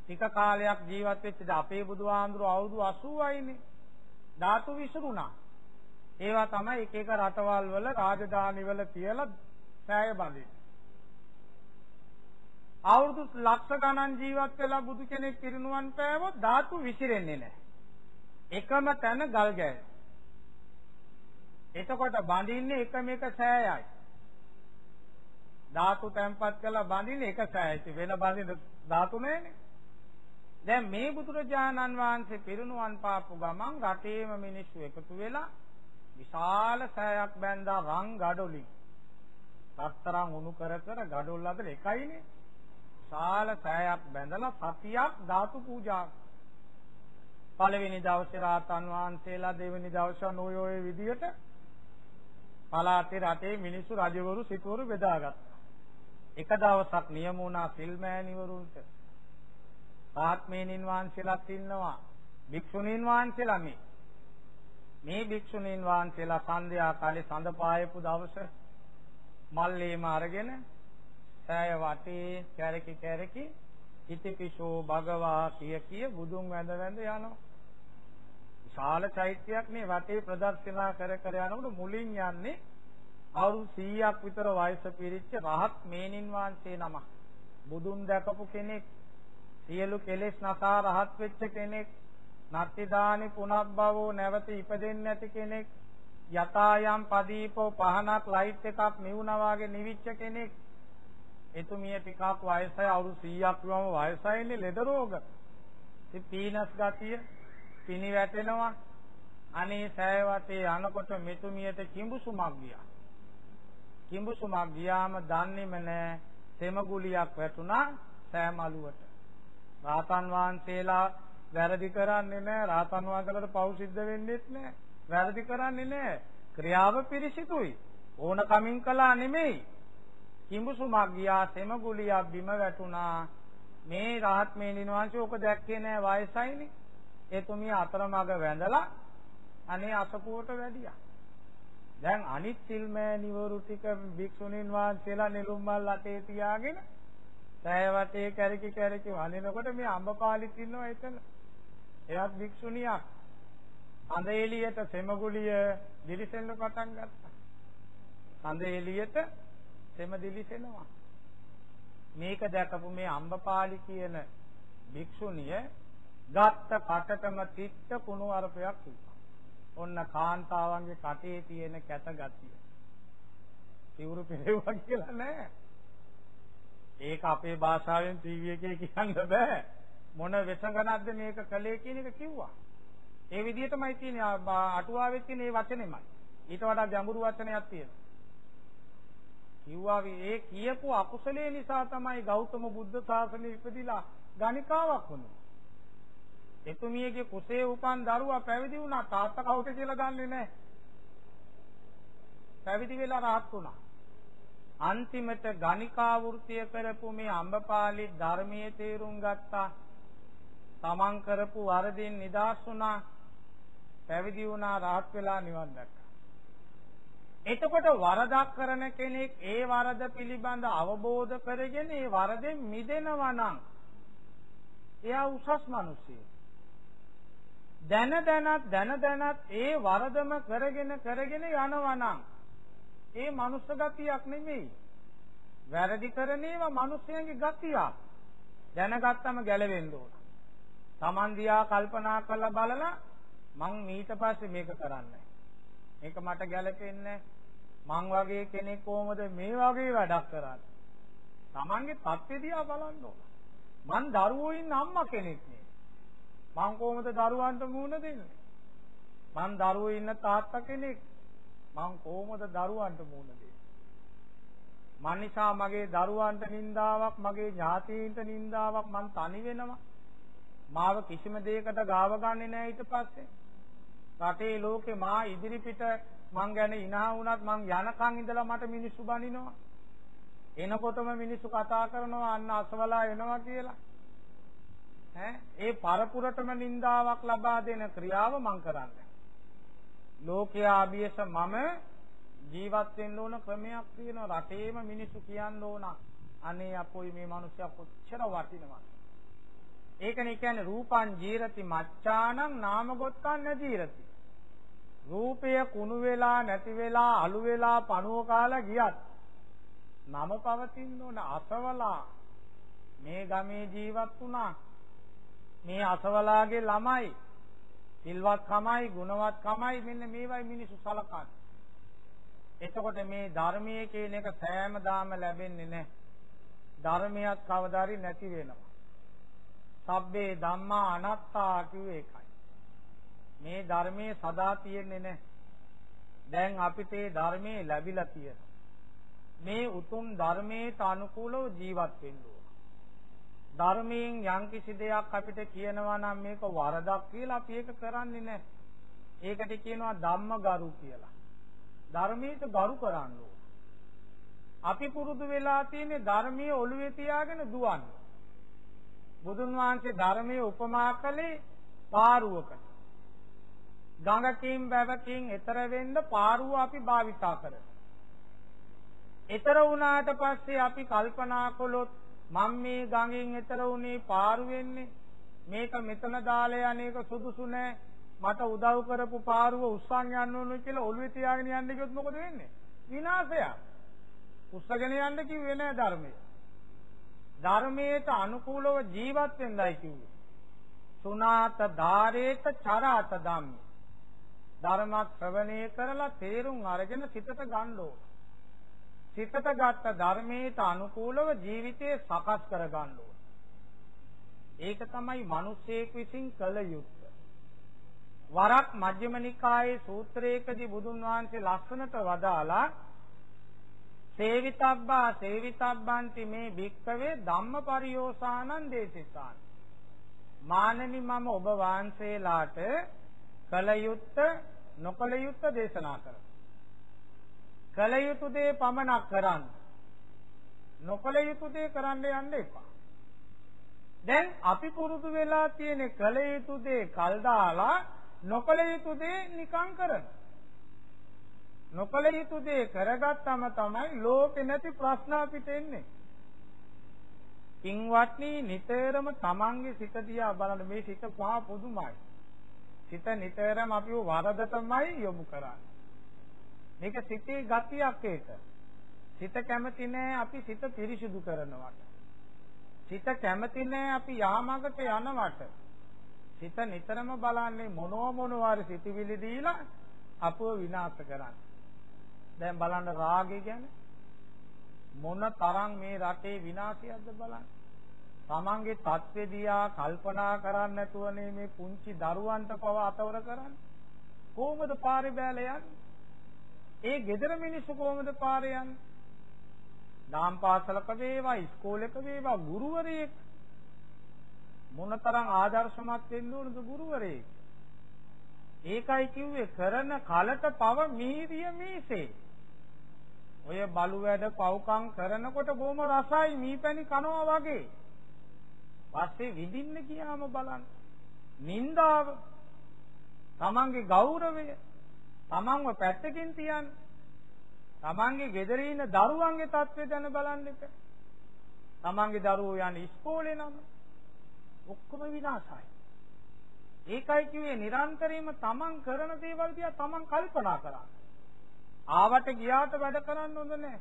ටික කාලයක් ජීවත් වෙච්ච අපේ බුදුහාඳුර අවුරුදු 80යිනේ. ධාතු විසුරුණා. ඒවා තමයි එක එක රටවල් වල රාජධානි වල තියලා සෑය බඳින්නේ. අවුරුදු ලක්ෂ ගණන් ජීවත් වෙලා බුදු කෙනෙක් පිරිනුවන් පෑවොත් ධාතු විසිරෙන්නේ නැහැ. එකම තැන ගල් ගැය. එතකොට බඳින්නේ එකම එක සෑයයි. ධාතු තැම්පත් කරලා බඳින්නේ එක සෑයයි. වෙන බඳින ධාතු නැහැනේ. දැන් මේ බුදුරජාණන් වහන්සේ පිරිනුවන් පාපු ගමන් රටේම මිනිස්සු එකතු වෙලා විශාල සෑයක් බැඳා රන් ගඩොලින් රත්තරන් උණු කර කර ගඩොල් අතර එකයිනේ විශාල සෑයක් බැඳලා සතියක් ධාතු පූජා පළවෙනි දවසේ රාතන් වහන්සේලා දෙවෙනි දවසේ නොය ඔය විදියට පලාතේ රටේ මිනිස්සු රජවරු සිටවරු බෙදාගත්තා. එක දවසක් නියම වුණා සිල්මෑණිවරුන්ට. ආත්මේනින් වහන්සේලාත් ඉන්නවා. භික්ෂුණීන් වහන්සේලා මේ. මේ භික්ෂුණීන් වහන්සේලා සන්ධ්‍යා කාලේ සඳ පායපු දවස මල්ලේම අරගෙන සෑය වටේ කැරකි කැරකි ඉතිපිසෝ භගවා කිය කිය බුදුන් වැඳ වැඳ යනවා. විශාල චෛත්‍යයක් මේ වටේ ප්‍රදර්ශනා කර කර යනකොට මුලින් යන්නේ අවුරුදු 100ක් විතර වයස පිරිච්ච රහත් මේනින් වහන්සේ නම. බුදුන් දැකපු කෙනෙක් සියලු කෙලෙස් නසා රහත් වෙච්ච කෙනෙක් නත්තිදානි පුනබ්බවෝ නැවත ඉපදෙන්නේ නැති කෙනෙක් යතායම් පදීපෝ පහනක් ලයිට් එකක් නිවුනා වගේ නිවිච්ච කෙනෙක් එතුමිය ටිකක් වයසයි අවුරුදු 100ක් වම වයසයිනේ ලෙඩ රෝග. ඉතින් පීනස් ගතිය පිනි වැටෙනවා. අනේ සෑය වටේ යනකොට මෙතුමියට කිඹුසුමක් ගියා. කිඹුසුමක් ගියාම දන්නේම නෑ තෙමගුලියක් වැටුණා සෑ මලුවට. රාතන් වහන්සේලා වැරදි කරන්නේ නෑ රාතන් වහන්සේලාට පව් සිද්ධ වෙන්නේත් නෑ. වැරදි කරන්නේ නෑ. ක්‍රියාව පිරිසිදුයි. ඕන කමින් කළා නෙමෙයි. කිඹුසුමක් ගියා සෙමගුලියක් බිම වැටුණා. මේ රහත් මේ නිවාංශය ඔක දැක්කේ නෑ වයසයිනේ. එතුමිය අතරමඟ වැඳලා අනේ අසපුවට වැඩියා. දැන් අනිත් සිල්මෑ නිවරු ටික භික්ෂුණීන් වහන්සේලා නිලුම් මල් අතේ තියාගෙන සෑය වටේ කැරකි කැරකි වඳිනකොට මේ අඹපාලිත් ඉන්නවා එතන. එයාත් භික්ෂුණියක්. අඳ එළියට සෙමගුලිය දිලිසෙන්න පටන් ගත්තා. අඳ එළියට සෙම දිලිසෙනවා. මේක දැකපු මේ අම්බපාලි කියන භික්ෂුණිය ගත්ත කටටම තිත්ත කුණු අරපයක් තිබ්බා. ඔන්න කාන්තාවන්ගේ කටේ තියෙන කැත ගතිය. සිවුරු පෙරෙව්වා කියලා නෑ. ඒක අපේ භාෂාවෙන් ටීවී එකේ කියන්න බෑ. මොන වෙසඟනක්ද මේක කළේ කියන එක කිව්වා. ඒ විදිහටමයි තියෙන්නේ අටුවාවෙත් තියෙන මේ වචනේමයි. ඊට වඩා ගැඹුරු වචනයක් තියෙනවා. කිව්වා ඒ කියපු අකුසලයේ නිසා තමයි ගෞතම බුද්ධ ශාසනය ඉපදිලා ගණිකාවක් වුනේ. එතුමියගේ කුසේ උපන් දරුවා පැවිදි වුණා තාත්තා කවුද කියලා දන්නේ නැහැ. පැවිදි වෙලා rahat වුණා. අන්තිමට ගණිකා වෘත්තිය කරපු මේ අම්බපාලි ධර්මයේ තේරුම් ගත්තා. තමන් කරපු වරදින් නිදාස් වුණා. පැවිදි වුණා rahat වෙලා නිවන් දැක්කා. එතකොට වරදක් කරන කෙනෙක් ඒ වරද පිළිබඳ අවබෝධ කරගෙන ඒ වරදෙන් මිදෙනවා නම් එයා උසස් මිනිසියෙක්. දැන දැනත් දැන දැනත් ඒ වරදම කරගෙන කරගෙන යනවා නම් ඒ මනුස්ස ගතියක් නෙමෙයි. වැරදි කරන ඒවා මිනිස්යන්ගේ ගතියක්. දැනගත්තම ගැලවෙන්න ඕන. Taman දිහා කල්පනා කරලා බලලා මං ඊට පස්සේ මේක කරන්නේ මේක මට ගැලපෙන්නේ මං වගේ කෙනෙක් කොහොමද මේ වගේ වැඩක් කරන්නේ? Tamange தත්ත්වය දිහා බලන්න ඕන. මං දරුවෝ ඉන්න අම්මා කෙනෙක් නේ. මං කොහොමද දරුවන්ට මුහුණ දෙන්නේ? මං දරුවෝ ඉන්න තාත්තා කෙනෙක්. මං කොහොමද දරුවන්ට මුහුණ දෙන්නේ? මන් නිසා මගේ දරුවන්ට නින්දාවක්, මගේ ඥාතීන්ට නින්දාවක් මං තනි වෙනවා. මාව කිසිම දෙයකට ගාව ගන්නේ නැහැ ඊට පස්සේ. රටේ ලෝකේ මා ඉදිරිපිට මං ගැන ඉනා වුණත් මං යනකන් ඉඳලා මට මිනිස්සු බනිනවා. එනකොටම මිනිස්සු කතා කරනවා අන්න අසවලා එනවා කියලා. ඈ ඒ පරපුරටම නින්දාවක් ලබා දෙන ක්‍රියාව මං කරන්නේ. ලෝකයා අභියස මම ජීවත් වෙන්න ඕන ක්‍රමයක් තියෙනවා රටේම මිනිස්සු කියන්න ඕන අනේ අපොයි මේ මිනිස්සයා කොච්චර වටිනවද ඒකනේ කියන්නේ රූපං ජීරති මච්ඡානං නාමගොත්තං නජීරති. රූපය කුණු වෙලා නැති වෙලා අලු වෙලා පණුව කාලා ගියත් නම පවතින්න ඕන අසවලා. මේ ගමේ ජීවත් වුණා. මේ අසවලාගේ ළමයි සිල්වත් කමයි ගුණවත් කමයි මෙන්න මේවයි මිනිස්සු සලකන්නේ. එතකොට මේ ධර්මයේ කියන එක සෑමදාම ලැබෙන්නේ නැහැ. ධර්මයක් කවදාරි නැති වෙනවා. සබ්බේ ධම්මා අනාත්තා කිව්වේ ඒකයි. මේ ධර්මයේ සදා තියෙන්නේ නැහැ දැන් අපිට මේ ධර්මයේ ලැබිලා තියෙනවා මේ උතුම් ධර්මයට අනුකූලව ජීවත් වෙන්න ඕන. ධර්මයෙන් යම්කිසි දෙයක් අපිට කියනවා නම් මේක වරදක් කියලා අපි ඒක කරන්නේ නැහැ. ඒකට කියනවා ධම්මගරු කියලා. ධර්මයට ගරු කරන්න ඕන. අපි පුරුදු වෙලා තියෙන්නේ ධර්මයේ ඔළුවේ තියාගෙන දුවන්න. බුදුන් වහන්සේ ධර්මයේ උපමා කළේ පාරුවකට. ගඟකින් බැවකින් එතර වෙන්න පාරුව අපි භාවිතා කරනවා. එතර වුණාට පස්සේ අපි කල්පනා කළොත් මම මේ ගඟෙන් එතර වුණේ පාරු වෙන්නේ. මේක මෙතන දාලා යන්නේක සුදුසු නෑ. මට උදව් කරපු පාරුව උස්සන් යන්න ඕන කියලා ඔළුවේ තියාගෙන යන්න කිව්වොත් මොකද වෙන්නේ? විනාශයක්. උස්සගෙන යන්න කිව්වේ නෑ ධර්මයේ. ධර්මයට අනුකූලව ජීවත් වෙන්නයි කිව්වේ. සුනාත ධාරේත චරාත ධම්මේ. ධර්ම ශ්‍රවණය කරලා තේරුම් අරගෙන සිතට ගන්න ඕන සිතට ගත්ත ධර්මයට අනුකූලව ජීවිතය සකස් කර ගන්න ඕන. ඒක තමයි මිනිස්සෙක් විසින් කළ යුත්තේ. වරක් මජ්ක්‍ධිම නිකායේ සූත්‍රයකදී බුදුන් වහන්සේ ලස්සනට වදාලා සේවිතබ්බා සේවිතබ්බන්ති මේ භික්කවේ ධම්මපරියෝසානං දේශිතාන. මානනි මම ඔබ වහන්සේලාට කල යුත්ත නොකල යුත්ත දේශනා කරා. කල යුතු දේ පමණක් කරන්න. නොකල යුතු දේ කරන්න යන්න එපා. දැන් අපි පුරුදු වෙලා තියෙන කල යුතු දේ කල් දාලා නොකල යුතු දේ නිකං කරන. නොකල යුතු දේ කරගත්තම තමයි ලෝකේ නැති ප්‍රශ්න අපිට එන්නේ. කින්වත්නි නිතරම තමන්ගේ සිත දිහා බලන මේ සිත පහ පුදුමයි. සිත නිතරම අපිව වරදටමයි යොමු කරන්නේ. මේක සිතේ ගතියක් ඒක. සිත කැමති නෑ අපි සිත පිරිසිදු කරනවට. සිත කැමති නෑ අපි යාමකට යනවට. සිත නිතරම බලන්නේ මොනෝ මොනවාරි සිතවිලි දීලා අපව විනාශ කරන්නේ. දැන් බලන්න රාගය ගැන මොන තරම් මේ රටේ විනාශයක්ද බලන්න. තමන්ගේ தත්ත්වෙ දිහා කල්පනා කරන්නේ නැතුවනේ මේ පුංචි දරුවන්ට පව අතවර කරන්නේ. කොහොමද පාරේ බෑලා යන්නේ? ඒ gedara මිනිස්සු කොහොමද පාරේ යන්නේ? දාම් පාසලක වේවා ඉස්කෝලේක වේවා ගුරුවරයෙක් මොනතරම් ආදර්ශමත් වෙන්න ඕනද ගුරුවරයෙක්? ඒකයි කිව්වේ කරන කලට පව මීරිය මීසේ. ඔය බලු වැඩ පව්කම් කරනකොට බොහොම රසයි මීපැණි කනවා වගේ. පස්සේ විඳින්න ගියාම බලන්න. නින්දාව තමන්ගේ ගෞරවය තමන්ව පැත්තකින් තියන්න. තමන්ගේ ගෙදර ඉන්න දරුවන්ගේ තත්ත්වය දැන බලන්න එපා. තමන්ගේ දරුවෝ යන්නේ ඉස්කෝලේ නම් ඔක්කොම විනාශයි. ඒකයි කිව්වේ නිරන්තරයෙන්ම තමන් කරන දේවල් දිහා තමන් කල්පනා කරන්න. ආවට ගියාට වැඩ කරන්න හොඳ නැහැ.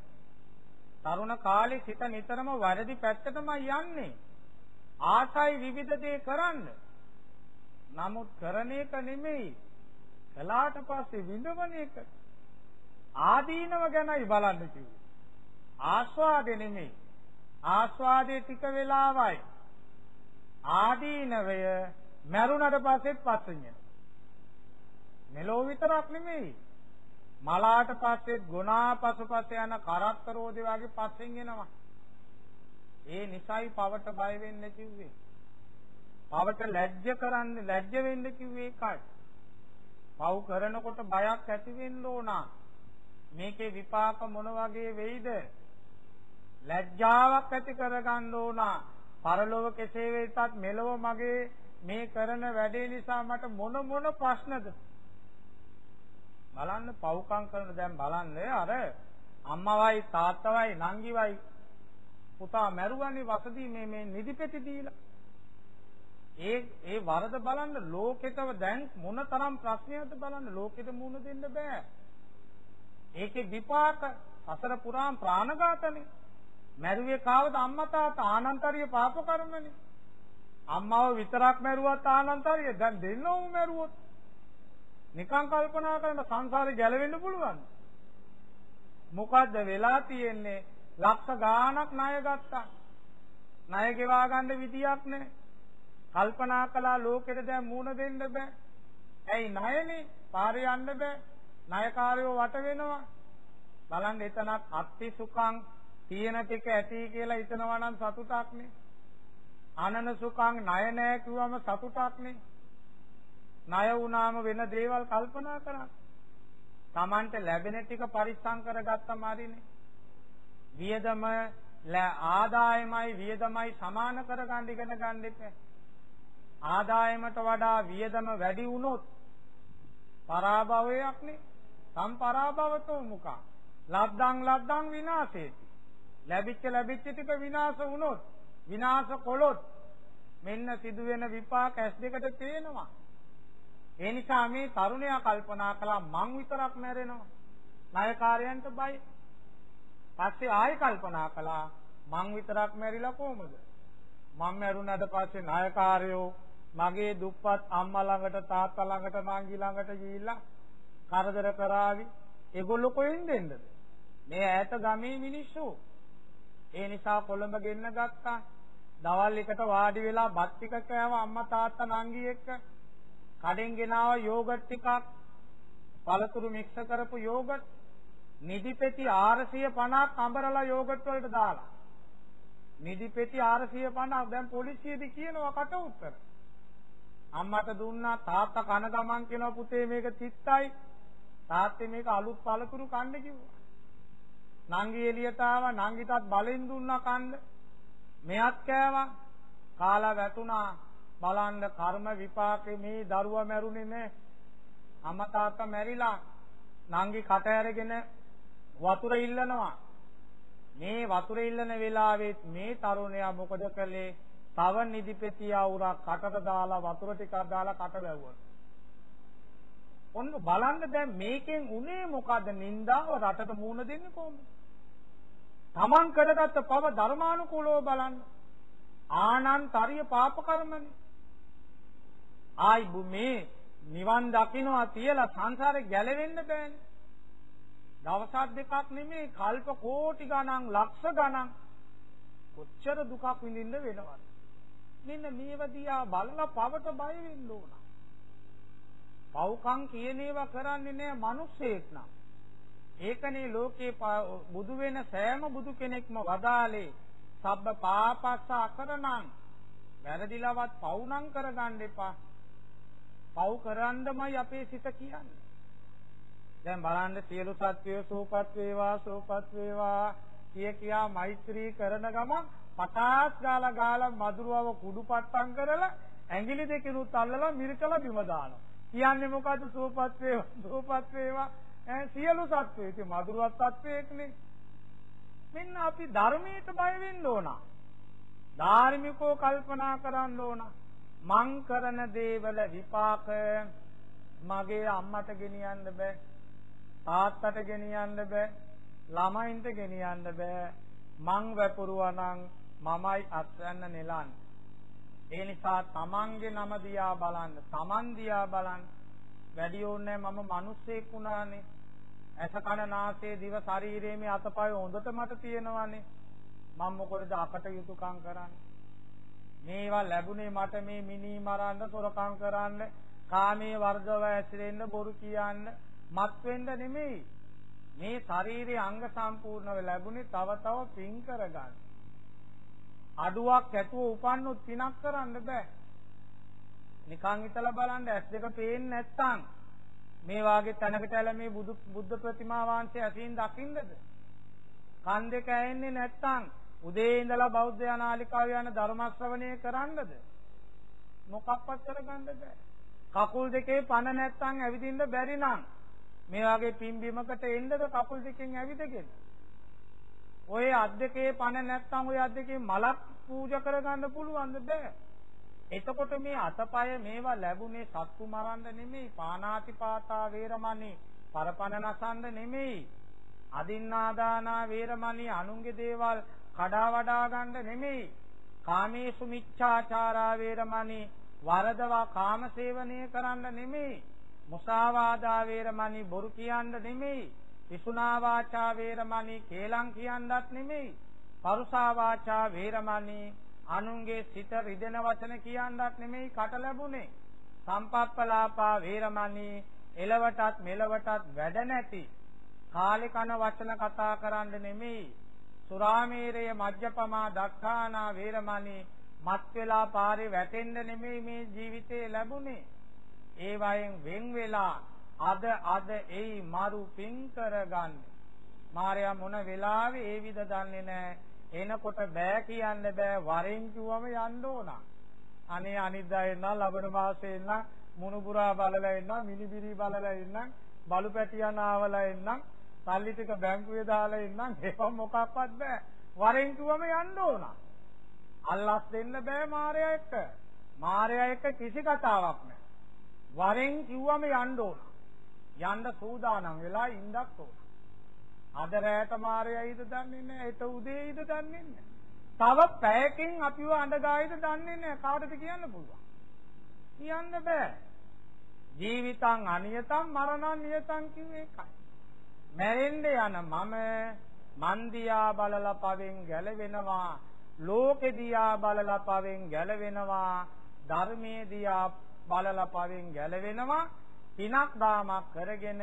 තරුණ කාලේ සිත නිතරම වැරදි පැත්තටම යන්නේ. ආසයි විවිධ දේ කරන්න. නමුත් කරන එක නෙමෙයි කළාට පස්සේ විඳවන එක ආදීනව ගැනයි බලන්න කිව්වේ. ආස්වාදෙ නෙමෙයි. ආස්වාදේ ටික වෙලාවයි. ආදීනවය මරුණට පස්සෙත් පස්සෙන් යනවා. මෙලෝ විතරක් නෙමෙයි. මලාට පස්සෙත් ගුණා පසුපස යන කරත්තරෝදේ වගේ පස්සෙන් එනවා. ඒ නිසයි පවට බය වෙන්න කිව්වේ. පවට ලැජ්ජ කරන්න ලැජ්ජ වෙන්න කිව්වේ ඒකයි. පව් කරනකොට බයක් ඇති වෙන්න ඕන. මේකේ විපාක මොන වගේ වෙයිද? ලැජ්ජාවක් ඇති කරගන්න ඕන. පරලොව කෙසේ වෙතත් මෙලොව මගේ මේ කරන වැඩේ නිසා මට මොන මොන ප්‍රශ්නද? බලන්න පව්කම් කරන දැන් බලන්න අර අම්මවයි තාත්තවයි නංගිවයි පුතා මැරුවනේ වසදී මේ මේ නිදිපෙති දීලා ඒ ඒ වරද බලන්න ලෝකෙටව දැන් මොනතරම් ප්‍රශ්නයක්ද බලන්න ලෝකෙට මුහුණ දෙන්න බෑ. ඒකේ විපාක සසර පුරාම ප්‍රාණඝාතනේ. මැරුවේ කාවද අම්මා තාත්තා ආනන්තරිය පාප කර්මනේ. අම්මව විතරක් මැරුවත් ආනන්තරිය දැන් දෙන්නවම මැරුවොත් නිකං කල්පනා කරන සංසාරේ ගැලවෙන්න පුළුවන්. මොකද්ද වෙලා තියෙන්නේ? ලක්ෂ ගාණක් ණය ගත්තා. ණය ගෙවා ගන්න විදියක් නැහැ. කල්පනා කළා ලෝකෙට දැන් මූණ දෙන්න බෑ. ඇයි ණයනේ? පාරේ යන්න බෑ. ණයකාරයෝ වට වෙනවා. බලන්න එතනත් අත්ති සුඛං තියෙන ටික ඇති කියලා හිතනවා නම් සතුටක් නේ. අනන සුඛං ණය නෑ කිව්වම සතුටක් නේ. ණය වුණාම වෙන දේවල් කල්පනා කරා. Tamanට ලැබෙන ටික පරිස්සම් කරගත්තම හරිනේ. වියදම ආදායමයි වියදමයි සමාන කරගන්න ඉගෙන ගන්න එපා. ආදායමට වඩා වියදම වැඩි වුණොත් පරාභවයක් නේ. සම්පරාභවතෝ මුඛං. ලද්දං ලද්දං විනාශේති. ලැබිච්ච ලැබිච්ච ටික විනාශ වුණොත් විනාශ කළොත් මෙන්න සිදුවෙන විපාක ඇස් දෙකට පේනවා. ඒ නිසා මේ තරුණයා කල්පනා කළා මං විතරක් මැරෙනවා. ණයකාරයන්ට බයි. පස්සේ ආයෙ කල්පනා කළා මං විතරක් මැරිලා කොහමද? මං මැරුණාට පස්සේ ණයකාරයෝ මගේ දුප්පත් අම්මා ළඟට තාත්තා ළඟට නංගි ළඟට ගිහිල්ලා කරදර කරાવી ඒගොල්ලෝ කොහෙන්ද එන්නද? මේ ඈත ගමේ මිනිස්සු. ඒ නිසා කොළඹ ගෙන්න ගත්තා. දවල් එකට වාඩි වෙලා බත් ටික කෑවා අම්මා තාත්තා නංගි එක්ක. කඩෙන් ගෙනාව යෝගට් ටිකක් පළතුරු මික්ස් කරපු යෝගට් නිදිපෙති 450ක් අඹරලා යෝගට් වලට දාලා. නිදිපෙති 450ක් දැන් පොලිසියේදී කියනවා කට උත්තර. අම්මට දුන්නා තාත්තා කන ගමන් කියනවා පුතේ මේක තිත්තයි. තාත්තේ මේක අලුත් පළතුරු කන්න කිව්වා. නංගි එළියට ආවා නංගිටත් බලෙන් දුන්නා කන්න. මෙයත් කෑවා. කාලා වැටුණා. බලන්න කර්ම විපාකේ මේ දරුවා මැරුණේ නෑ. අම්මා තාත්තා මැරිලා නංගි කට ඇරගෙන වතුර ඉල්ලනවා. මේ වතුර ඉල්ලන වෙලාවෙත් මේ තරුණයා මොකද කළේ? තව නිදිපෙති අවුරක් කටට දාලා වතුර ටිකක් දාලා කට වැව්වා. ඔන්න බලන්න දැන් මේකෙන් උනේ මොකද? නින්දාව රටට මූණ දෙන්නේ කොහොමද? Taman කරගත්ත පව ධර්මානුකූලව බලන්න. ආනන්තරිය පාප කර්මනේ. ආයි මේ නිවන් දකින්නවා තියලා සංසාරේ ගැලවෙන්න බෑනේ. දවසක් දෙකක් නෙමෙයි කල්ප කෝටි ගණන් ලක්ෂ ගණන් කොච්චර දුකක් විඳින්න වෙනවද? මෙන්න මේව දිහා බලලා පවට බය වෙන්න ඕන. පව්කම් කියන ඒවා කරන්නේ නෑ මිනිස්සෙක් නම්. ඒකනේ ලෝකේ බුදු වෙන සෑම බුදු කෙනෙක්ම වදාලේ සබ්බ පාපස්ස අකරණං වැරදිලවත් පවුනම් කරගන්න එපා. පව් කරන්නමයි අපේ සිත කියන්නේ. දැන් බලන්න සියලු සත්වයෝ සූපත් වේවා සූපත් වේවා කිය කියා මෛත්‍රී කරන ගමන් පටාස් ගාලා ගාලා මధుරවව කුඩු පට්ටම් කරලා ඇඟිලි දෙකිනුත් අල්ලලා මිරිකලා බිම දානවා. කියන්නේ මොකද්ද සූපත් වේවා සූපත් වේවා සියලු සත්වයෝ ඉතින් මధుරවත් සත්වයක්නේ. මෙන්න අපි ධර්මයට බය වෙන්න ඕන. ධාර්මිකව කල්පනා කරන්න ඕන. මං කරන දේවල විපාක මගේ අම්මට ගෙනියන්න බෑ තාත්තට ගෙනියන්න බෑ ළමයින්ට ගෙනියන්න බෑ. මං වැපුරුවා නම් මමයි අත්වැන්න නෙලන්නේ. ඒ නිසා තමන්ගේ නම දිහා බලන්න තමන් දිහා බලන්න. වැඩි ඕනේ මම මිනිස්සෙක් වුණානේ. ඇස කන නාසය දිව ශරීරයේ මේ අතපය හොඳට මට තියෙනවානේ. මම මොකටද අකට යුතුයකම් කරන්නේ? මේවා ලැබුණේ මට මේ මිනි මරන්න, සොරකම් කරන්න, කාමයේ වර්ධව ඇසිරෙන්න, බොරු කියන්න, මත් වෙන්න නෙමෙයි. මේ ශාරීරික අංග සම්පූර්ණව ලැබුණේ තව තව පින් කරගන්න. අඩුවක් ඇතුව උපන්නොත් පිනක් කරන්න බෑ. නිකන් හිතලා බලන්න ඇස් දෙක පේන්නේ නැත්තම් මේ වාගේ තැනකට ඇල මේ බුදු බුද්ධ ප්‍රතිමා වහන්සේ ඇසින් දකින්නද? කන් දෙක ඇහෙන්නේ නැත්තම් උදේ ඉඳලා බෞද්ධ නාලිකාව යන ධර්ම ශ්‍රවණය කරන්නද මොකක්වත් කරගන්න බෑ කකුල් දෙකේ පණ නැත්තම් ඇවිදින්න බැරි නම් මේ වගේ පිම්බීමකට එන්නද කකුල් දෙකෙන් ඇවිදගෙන ඔය අත් දෙකේ පණ නැත්තම් ඔය අත් දෙකේ මලක් පූජා කරගන්න පුළුවන්ද බෑ. එතකොට මේ අතපය මේවා ලැබුණේ සත්තු මරන්න නෙමෙයි පානාතිපාතා වේරමණී පරපණ නසන්න නෙමෙයි. අදින්නාදානා වේරමණී අනුන්ගේ දේවල් කඩා වඩා ගන්න නෙමෙයි. කාමේසු මිච්ඡාචාරා වේරමණී වරදවා කාමසේවනය කරන්න නෙමෙයි. මුසාවාදා වේරමණී බොරු කියන්න නෙමෙයි. විසුනා වාචා වේරමණී කේලම් කියන්නත් නෙමෙයි. පරුසා වාචා වේරමණී අනුන්ගේ සිත රිදෙන වචන කියන්නත් නෙමෙයි කට ලැබුණේ. සම්පප්පලාපා වේරමණී එලවටත් මෙලවටත් වැඩ නැති. කාලේ කන වචන කතා කරන්න නෙමෙයි. සුරාමේරය මජ්ජපමා දක්ඛානා වේරමණී මත් වෙලා පාරේ වැටෙන්න නෙමෙයි මේ ජීවිතේ ලැබුණේ. ඒ වයින් වෙන් වෙලා අද අද එයි මරු පින් කරගන්න මාර්යා මොන වෙලාවෙ ඒ විද දන්නේ නැහැ එනකොට බෑ කියන්න බෑ වරෙන් කිව්වම යන්න ඕන. අනේ අනිද්දා එන්න ලබන මාසේ එන්න මුණුපුරා බලලා එන්න මිනිබිරි බලලා එන්න බලු පැටියන් ආවලා එන්න සල්ලි ටික බැංකුවේ දාලා එන්න ඒක මොකක්වත් බෑ. වරෙන් කිව්වම යන්න ඕන. අල්ලස් දෙන්න බෑ මාර්යා එක්ක. මාර්යා එක්ක කිසි කතාවක් නෑ. වරෙන් කිව්වම යන්න ඕන. යන්න සූදානම් වෙලා ඉන්නත් ඕන. අද රැට මාරයයිද දන්නේ නැහැ. ඊට උදේයිද දන්නේ නැහැ. තව පැයකින් අපිව අඬගායිද දන්නේ නැහැ. කාටද කියන්න පුළුවන්? කියන්න බෑ. ජීවිතං අනියතං මරණං නියතං කිව්වේ ඒකයි. මැරෙන්න යන මම මන්දියා බලලා පවෙන් ගැලවෙනවා. ලෝකෙ දියා බලලා පවෙන් ගැලවෙනවා. ධර්මයේ දියා බලලා පවෙන් ගැලවෙනවා. පිනක් දාමක් කරගෙන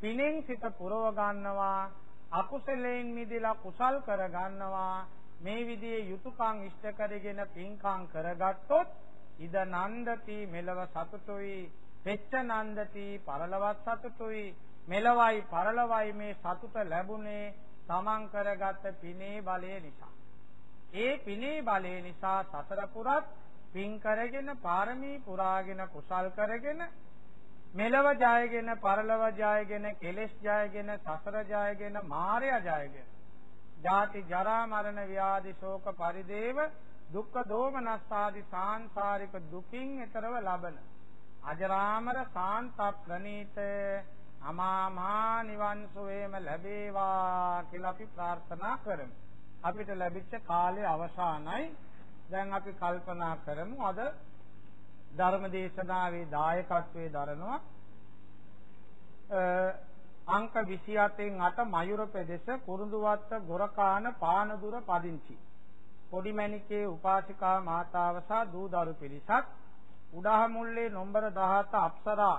පිනෙන් සිත පුරව ගන්නවා අකුසලයෙන් මිදලා කුසල් කර ගන්නවා මේ විදිහේ යුතුයකම් ඉෂ්ට කරගෙන පින්කම් කරගත්තොත් ඉද නන්දති මෙලව සතුටුයි පෙච්ච නන්දති පරලවත් සතුටුයි මෙලවයි පරලවයි මේ සතුට ලැබුණේ තමන් කරගත් පිනේ බලය නිසා ඒ පිනේ බලය නිසා සතර පුරත් පින් කරගෙන පාරමී පුරාගෙන කුසල් කරගෙන මෙලව ජයගෙන පරලව ජයගෙන කෙලෙස් ජයගෙන සසර ජයගෙන මායя ජයගෙන ජාති ජරා මරණ ව්‍යාධි ශෝක පරිදේව දුක්ඛ දෝමනස්සාදි සාංසාරික දුකින් ඈතරව ලබන අජරාමර සාන්ත ප්‍රණීත අමාමා නිවන් සුවේම ලැබේවා කියලා අපි ප්‍රාර්ථනා කරමු. අපිට ලැබිච්ච කාලය අවසానයි. දැන් අපි කල්පනා කරමු අද ධර්ම දේශනාවේ දායකත්වයේ දරනවා අංක 27න් 8 මයුර ප්‍රදේශ කුරුඳුවත්ත ගොරකාන පානදුර පදිංචි. පොඩිමැණිකේ උපාසිකා මාතාව සහ දූ දරු පිරිසක්. උඩහමුල්ලේ නොම්බර 17 අප්සරා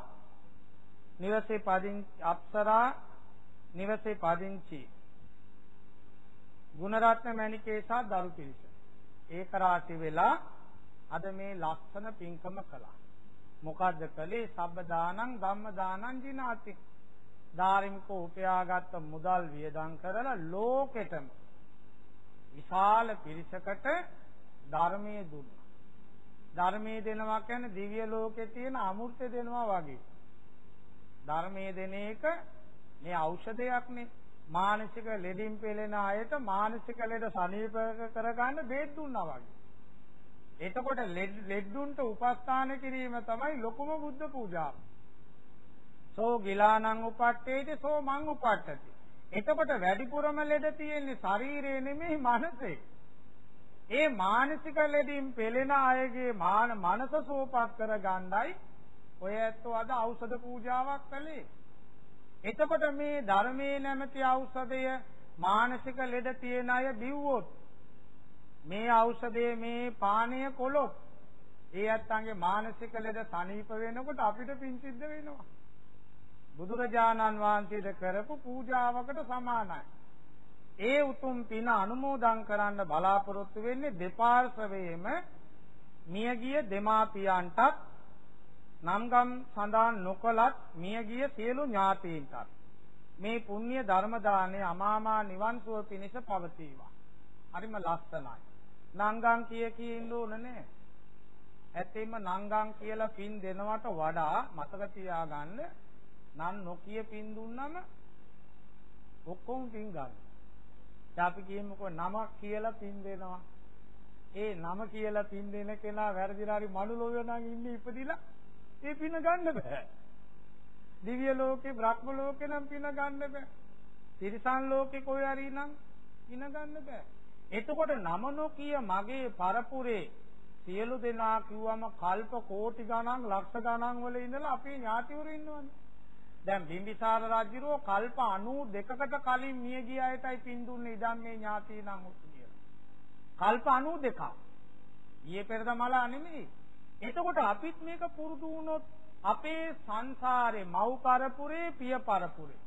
නිවසේ පදිංචි අප්සරා නිවසේ පදිංචි. ගුණරත්න මැණිකේ සහ දරු පිරිස. ඒක රාශි වෙලා අද මේ ලස්සන පින්කම කළා. මොකද්ද කළේ? සබ්බ දානං ධම්ම දානං ජිනාති. ධාර්මිකව උපයාගත් මුදල් වියදම් කරලා ලෝකෙටම විශාල පිරිසකට ධර්මයේ දුන්නා. ධර්මයේ දෙනවා කියන්නේ දිව්‍ය ලෝකේ තියෙන අමෘතය දෙනවා වගේ. ධර්මයේ දෙන එක මේ ඖෂධයක්නේ. මානසික ලෙඩින් පෙළෙන අයට මානසික ලෙඩ සනීප කරගන්න බේත් දුන්නා වගේ. එතකොට ලෙඩ්ඩුන්ට උපස්ථාන කිරීම තමයි ලොකුම බුද්ධ පූජාව. සෝ ගිලානං උපට්ඨේති සෝ මං උපට්ඨති. එතකොට වැඩිපුරම ලෙඩ තියෙන්නේ ශරීරේ නෙමෙයි මනසේ. ඒ මානසික ලෙඩින් පෙළෙන අයගේ මාන මනස සෝපත් කර ගන්නයි ඔය ඇත්තෝ අද ඖෂධ පූජාවක් කළේ. එතකොට මේ ධර්මයේ නැමැති ඖෂධය මානසික ලෙඩ තියෙන අය බිව්වොත් මේ ඖෂධයේ මේ පානීය කොළොත් ඒ ඇත්තන්ගේ මානසික ලෙඩ සනීප වෙනකොට අපිට පින් සිද්ධ වෙනවා. බුදුරජාණන් වහන්සේට කරපු පූජාවකට සමානයි. ඒ උතුම් පින අනුමෝදන් කරන්න බලාපොරොත්තු වෙන්නේ දෙපාර්ශවයේම මියගිය දෙමාපියන්ටත් නම්ගම් සඳහන් නොකලත් මියගිය සියලු ඥාතීන්ටත් මේ පුණ්‍ය ධර්ම දාණය අමාමා නිවන් සුව පිණිස පවතිවා. හරිම ලස්සනයි. නංගම් කිය කී ඉන්න ඕන නෑ. ඇත්තෙන්ම නංගම් කියලා පින් දෙනවට වඩා මතක තියාගන්න නම් නොකිය පින් දුන්නම ඔක්කොම පින් ගන්න. අපි කියමුකෝ නමක් කියලා පින් දෙනවා. ඒ නම කියලා පින් දෙන කෙනා වැරදිලා හරි මනුලෝක නම් ඉන්නේ ඉපදිලා ඒ පින ගන්න බෑ. දිව්‍ය ලෝකේ බ්‍රහ්ම ලෝකේ නම් පින ගන්න බෑ. තිරිසන් ලෝකේ කොයි හරි නම් පින ගන්න බෑ. එතකොට නම නොකිය මගේ පරපුරේ සියලු දෙනා කිව්වම කල්ප කෝටි ගණන් ලක්ෂ ගණන් වල ඉඳලා අපේ ඥාතිවරු ඉන්නවනේ. දැන් බිම්බිසාර රජුරෝ කල්ප 92කට කලින් මිය ගිය අයටයි පින් දුන්නේ ඉදන් මේ ඥාති නම් උත් කියලා. කල්ප 92ක්. ඊයේ පෙරද මලා නෙමෙයි. එතකොට අපිත් මේක පුරුදු වුණොත් අපේ සංසාරේ මව් පරපුරේ පිය පරපුරේ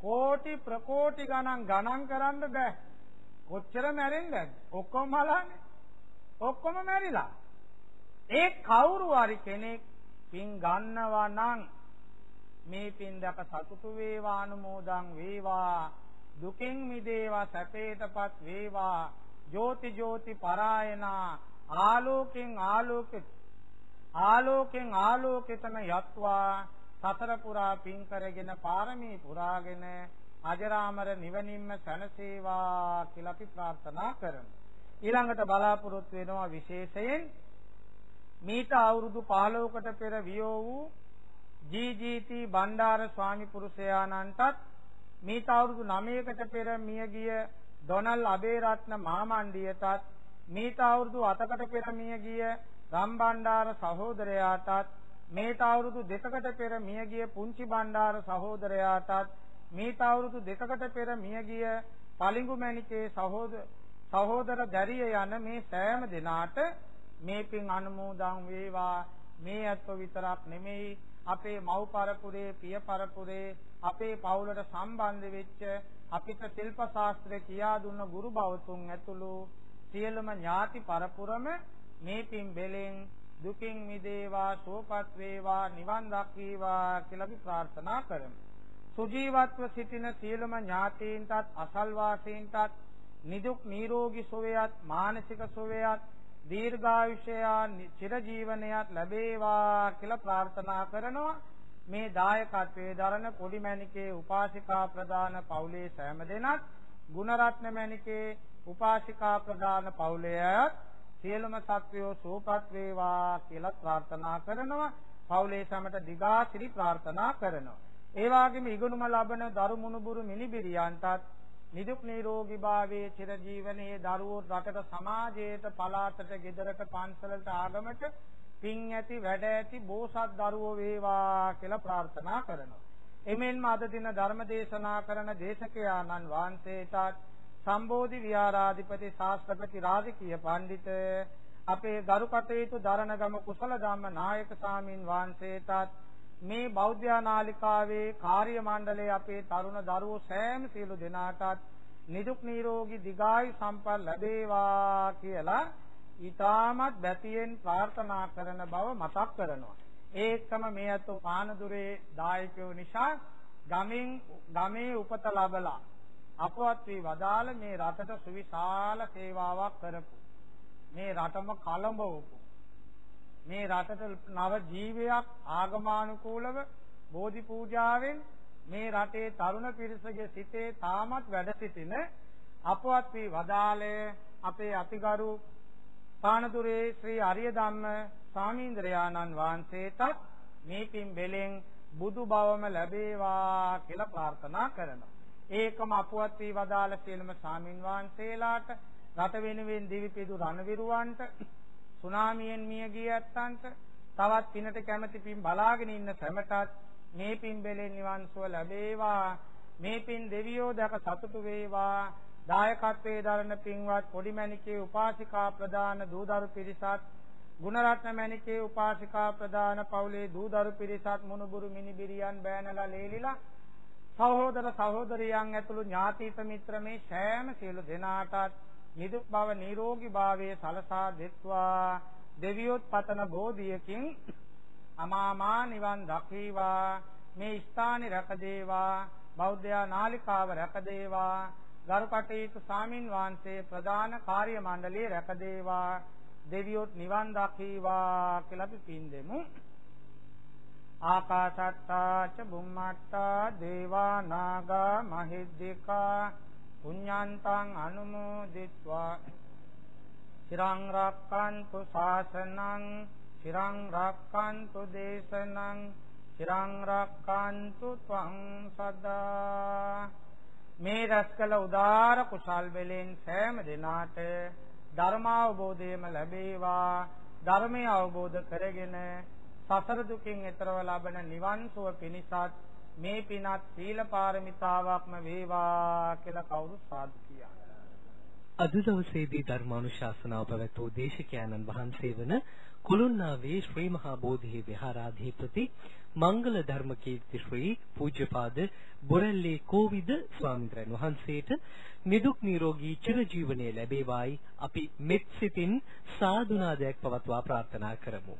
කෝටි ප්‍රකෝටි ගණන් ගණන් කරන්න බෑ. කොච්චර මැරෙන්නද? ඔක්කොම මලානේ. ඔක්කොම මැරිලා. ඒ කවුරු හරි කෙනෙක් පින් ගන්නවා නම් මේ පින් දැක සතුටු වේවා අනුමෝදන් වේවා දුකින් මිදේවා සැපේටපත් වේවා ජෝති ජෝති පරායනා ආලෝකෙන් ආලෝකෙ ආලෝකෙන් ආලෝකෙතම යත්වා සතර පුරා පින් කරගෙන පාරමී පුරාගෙන අජරාමර නිවනින්ම සැනසේවා කියලා අපි ප්‍රාර්ථනා කරමු. ඊළඟට බලාපොරොත්තු වෙනවා විශේෂයෙන් මීට අවුරුදු 15කට පෙර වියෝ වූ ජීජීටි බණ්ඩාර ස්වාමි පුරුෂයාණන්ටත් මීට අවුරුදු 9කට පෙර මියගිය ඩොනල් අබේරත්න මහමණ්ඩියටත් මීට අවුරුදු 8කට පෙර මියගිය රම් බණ්ඩාර සහෝදරයාටත් මේට අවුරුදු දෙකකට පෙර මියගිය පුංචි බණ්ඩාර සහෝදරයාටත් මේට අවුරුදු දෙකකට පෙර මියගිය පලිඟු මැණිකේ සහෝදර සහෝදර දැරිය යන මේ සෑම දෙනාට මේ පින් අනුමෝදන් වේවා. මේ අත්ව විතරක් නෙමෙයි අපේ මව් පරපුරේ පිය පරපුරේ අපේ පවුලට සම්බන්ධ වෙච්ච අපිට ශිල්ප ශාස්ත්‍රය කියා දුන්න ගුරු භවතුන් ඇතුළු සියලුම ඥාති පරපුරම මේ පින් බෙලෙන් දුකින් මිදේවා සුවපත් වේවා නිවන් දක්වේවා කියලා අපි ප්‍රාර්ථනා කරමු. සුජීවත්ව සිටින සියලුම ඥාතීන්ටත් අසල්වාසීන්ටත් නිදුක් නිරෝගී සුවයත් මානසික සුවයත් දීර්ඝායුෂය චිරජීවනයත් ලැබේවා කියලා ප්‍රාර්ථනා කරනවා මේ දායකත්වයේ දරන පොඩිමැණිකේ උපාසිකා ප්‍රදාන පවුලේ සෑම දෙනත් ගුණරත්න මැණිකේ උපාසිකා ප්‍රදාන පවුලේයත් සියලුම සත්වයෝ සූපත් වේවා කියලා ප්‍රාර්ථනා කරනවා පවුලේ සමට දිගාසිරි ප්‍රාර්ථනා කරනවා ඒ වගේම ඉගෙනුම ලබන දරු මුණුබුරු මිනිබිරියන්ටත් නිදුක් නිරෝගී භාවයේ චිරජීවනයේ දරුවෝ රටට සමාජයට පළාතට ගෙදරට පන්සලට ආගමට පින් ඇති වැඩ ඇති බෝසත් දරුවෝ වේවා කියලා ප්‍රාර්ථනා කරනවා. එමෙන්ම අද දින ධර්ම දේශනා කරන දේශකයාණන් වහන්සේටත් සම්බෝධි විහාරාධිපති ශාස්ත්‍රපති රාජකීය පඬිත අපේ ගරු කටයුතු දරණගම කුසල ධම්ම නායක සාමින් වහන්සේටත් මේ බෞද්ධ නාලිකාවේ කාර්ය මණ්ඩලයේ අපේ තරුණ දරුවෝ සෑම සියලු දෙනාටත් නිදුක් නිරෝගී දිගායු සම්පත් ලැබේවා කියලා ඊටමත් බැතියෙන් ප්‍රාර්ථනා කරන බව මතක් කරනවා. ඒකම මේ අතෝ පානදුරේ දායකයෝ නිසා ගමින් ගමේ උපත ලැබලා අපවත් වී වදාළ මේ රටට සුවිශාල සේවාවක් කරපු මේ රටම කලඹවපු මේ රටට නව ජීවයක් ආගමානුකූලව බෝධි පූජාවෙන් මේ රටේ තරුණ පිරිසගේ සිතේ තාමත් වැඩ සිටින අපවත් වී වදාළේ අපේ අතිගරු පානදුරේ ශ්‍රී අරිය ධම්ම සාමීන්ද්‍රයාණන් වහන්සේටත් මේ පින් බෙලෙන් බුදු බවම ලැබේවා කියලා ප්‍රාර්ථනා කරනවා. ඒකම අපවත් වී වදාළ සියලුම සාමින් වහන්සේලාට රට වෙනුවෙන් දිවිපිදු රණවිරුවන්ට සුනාමියෙන් මිය ගිය ඇත්තන්ට තවත් පිනට කැමැති පින් බලාගෙන ඉන්න සැමටත් මේ පින් බෙලෙන් නිවන් සුව ලැබේවා. මේ පින් දෙවියෝ දැක සතුටු වේවා. දායකත්වයේ දරන පින්වත් පොඩිමැණිකේ උපාසිකා ප්‍රදාන දූදරු පිරිසත් ගුණරත්න මැණිකේ උපාසිකා ප්‍රදාන පවුලේ දූදරු පිරිසත් මුණුබුරු මිනිබිරියන් බෑනලා ලේලිලා සහෝදර සහෝදරියන් ඇතුළු ඥාතිත මිත්‍ර මේ සෑම සියලු දෙනාටත් නිදුක් බව නිරෝගී භාවයේ සලසා දෙත්වා. දෙවියොත් පතන බෝධියකින් අමාමා නිවන් දකීවා මේ ස්ථානෙ රැකදේවා. බෞද්ධ නාලිකාව රැකදේවා. ගරුකටයුතු සාමින් වහන්සේ ප්‍රධාන කාර්ය මණ්ඩලයේ රැකදේවා. දෙවියොත් නිවන් දකීවා කියලා අපි පින් දෙමු. ආකාසත්තා ච බුම්මත්තා දේවා නාග මහිද්దికා පුඤ්ඤන්තං අනුමෝදිත්වා. චිරං රක්칸තු ශාසනං චිරං රක්칸තු දේශනං චිරං රක්칸තු ත්වං සදා. මේ රැස්කල උදාර කුසල් වලින් සෑම දිනාට ධර්මාවබෝධයම ලැබේවා. ධර්මය අවබෝධ කරගෙන සසර දුකින් එතරව ලබන නිවන් සුව පිණිසත් මේ පිනත් සීල පාරමිතාවක්ම වේවා කියලා කවුරු සාදු කියනවා. අද දවසේදී ධර්මානුශාසනාව පැවැත්වූ දේශකයන්න් වහන්සේ වන කුළුණාවේ ශ්‍රී මහා බෝධි විහාරාධිපති මංගල ධර්ම කීර්ති ශ්‍රී පූජ්‍යපාද බොරැල්ලේ කෝවිද ස්වාමීන් වහන්සේට නිදුක් නිරෝගී චිරජීවනයේ ලැබේවායි අපි මෙත් සිතින් සාදුනාදයක් පවත්වා ප්‍රාර්ථනා කරමු.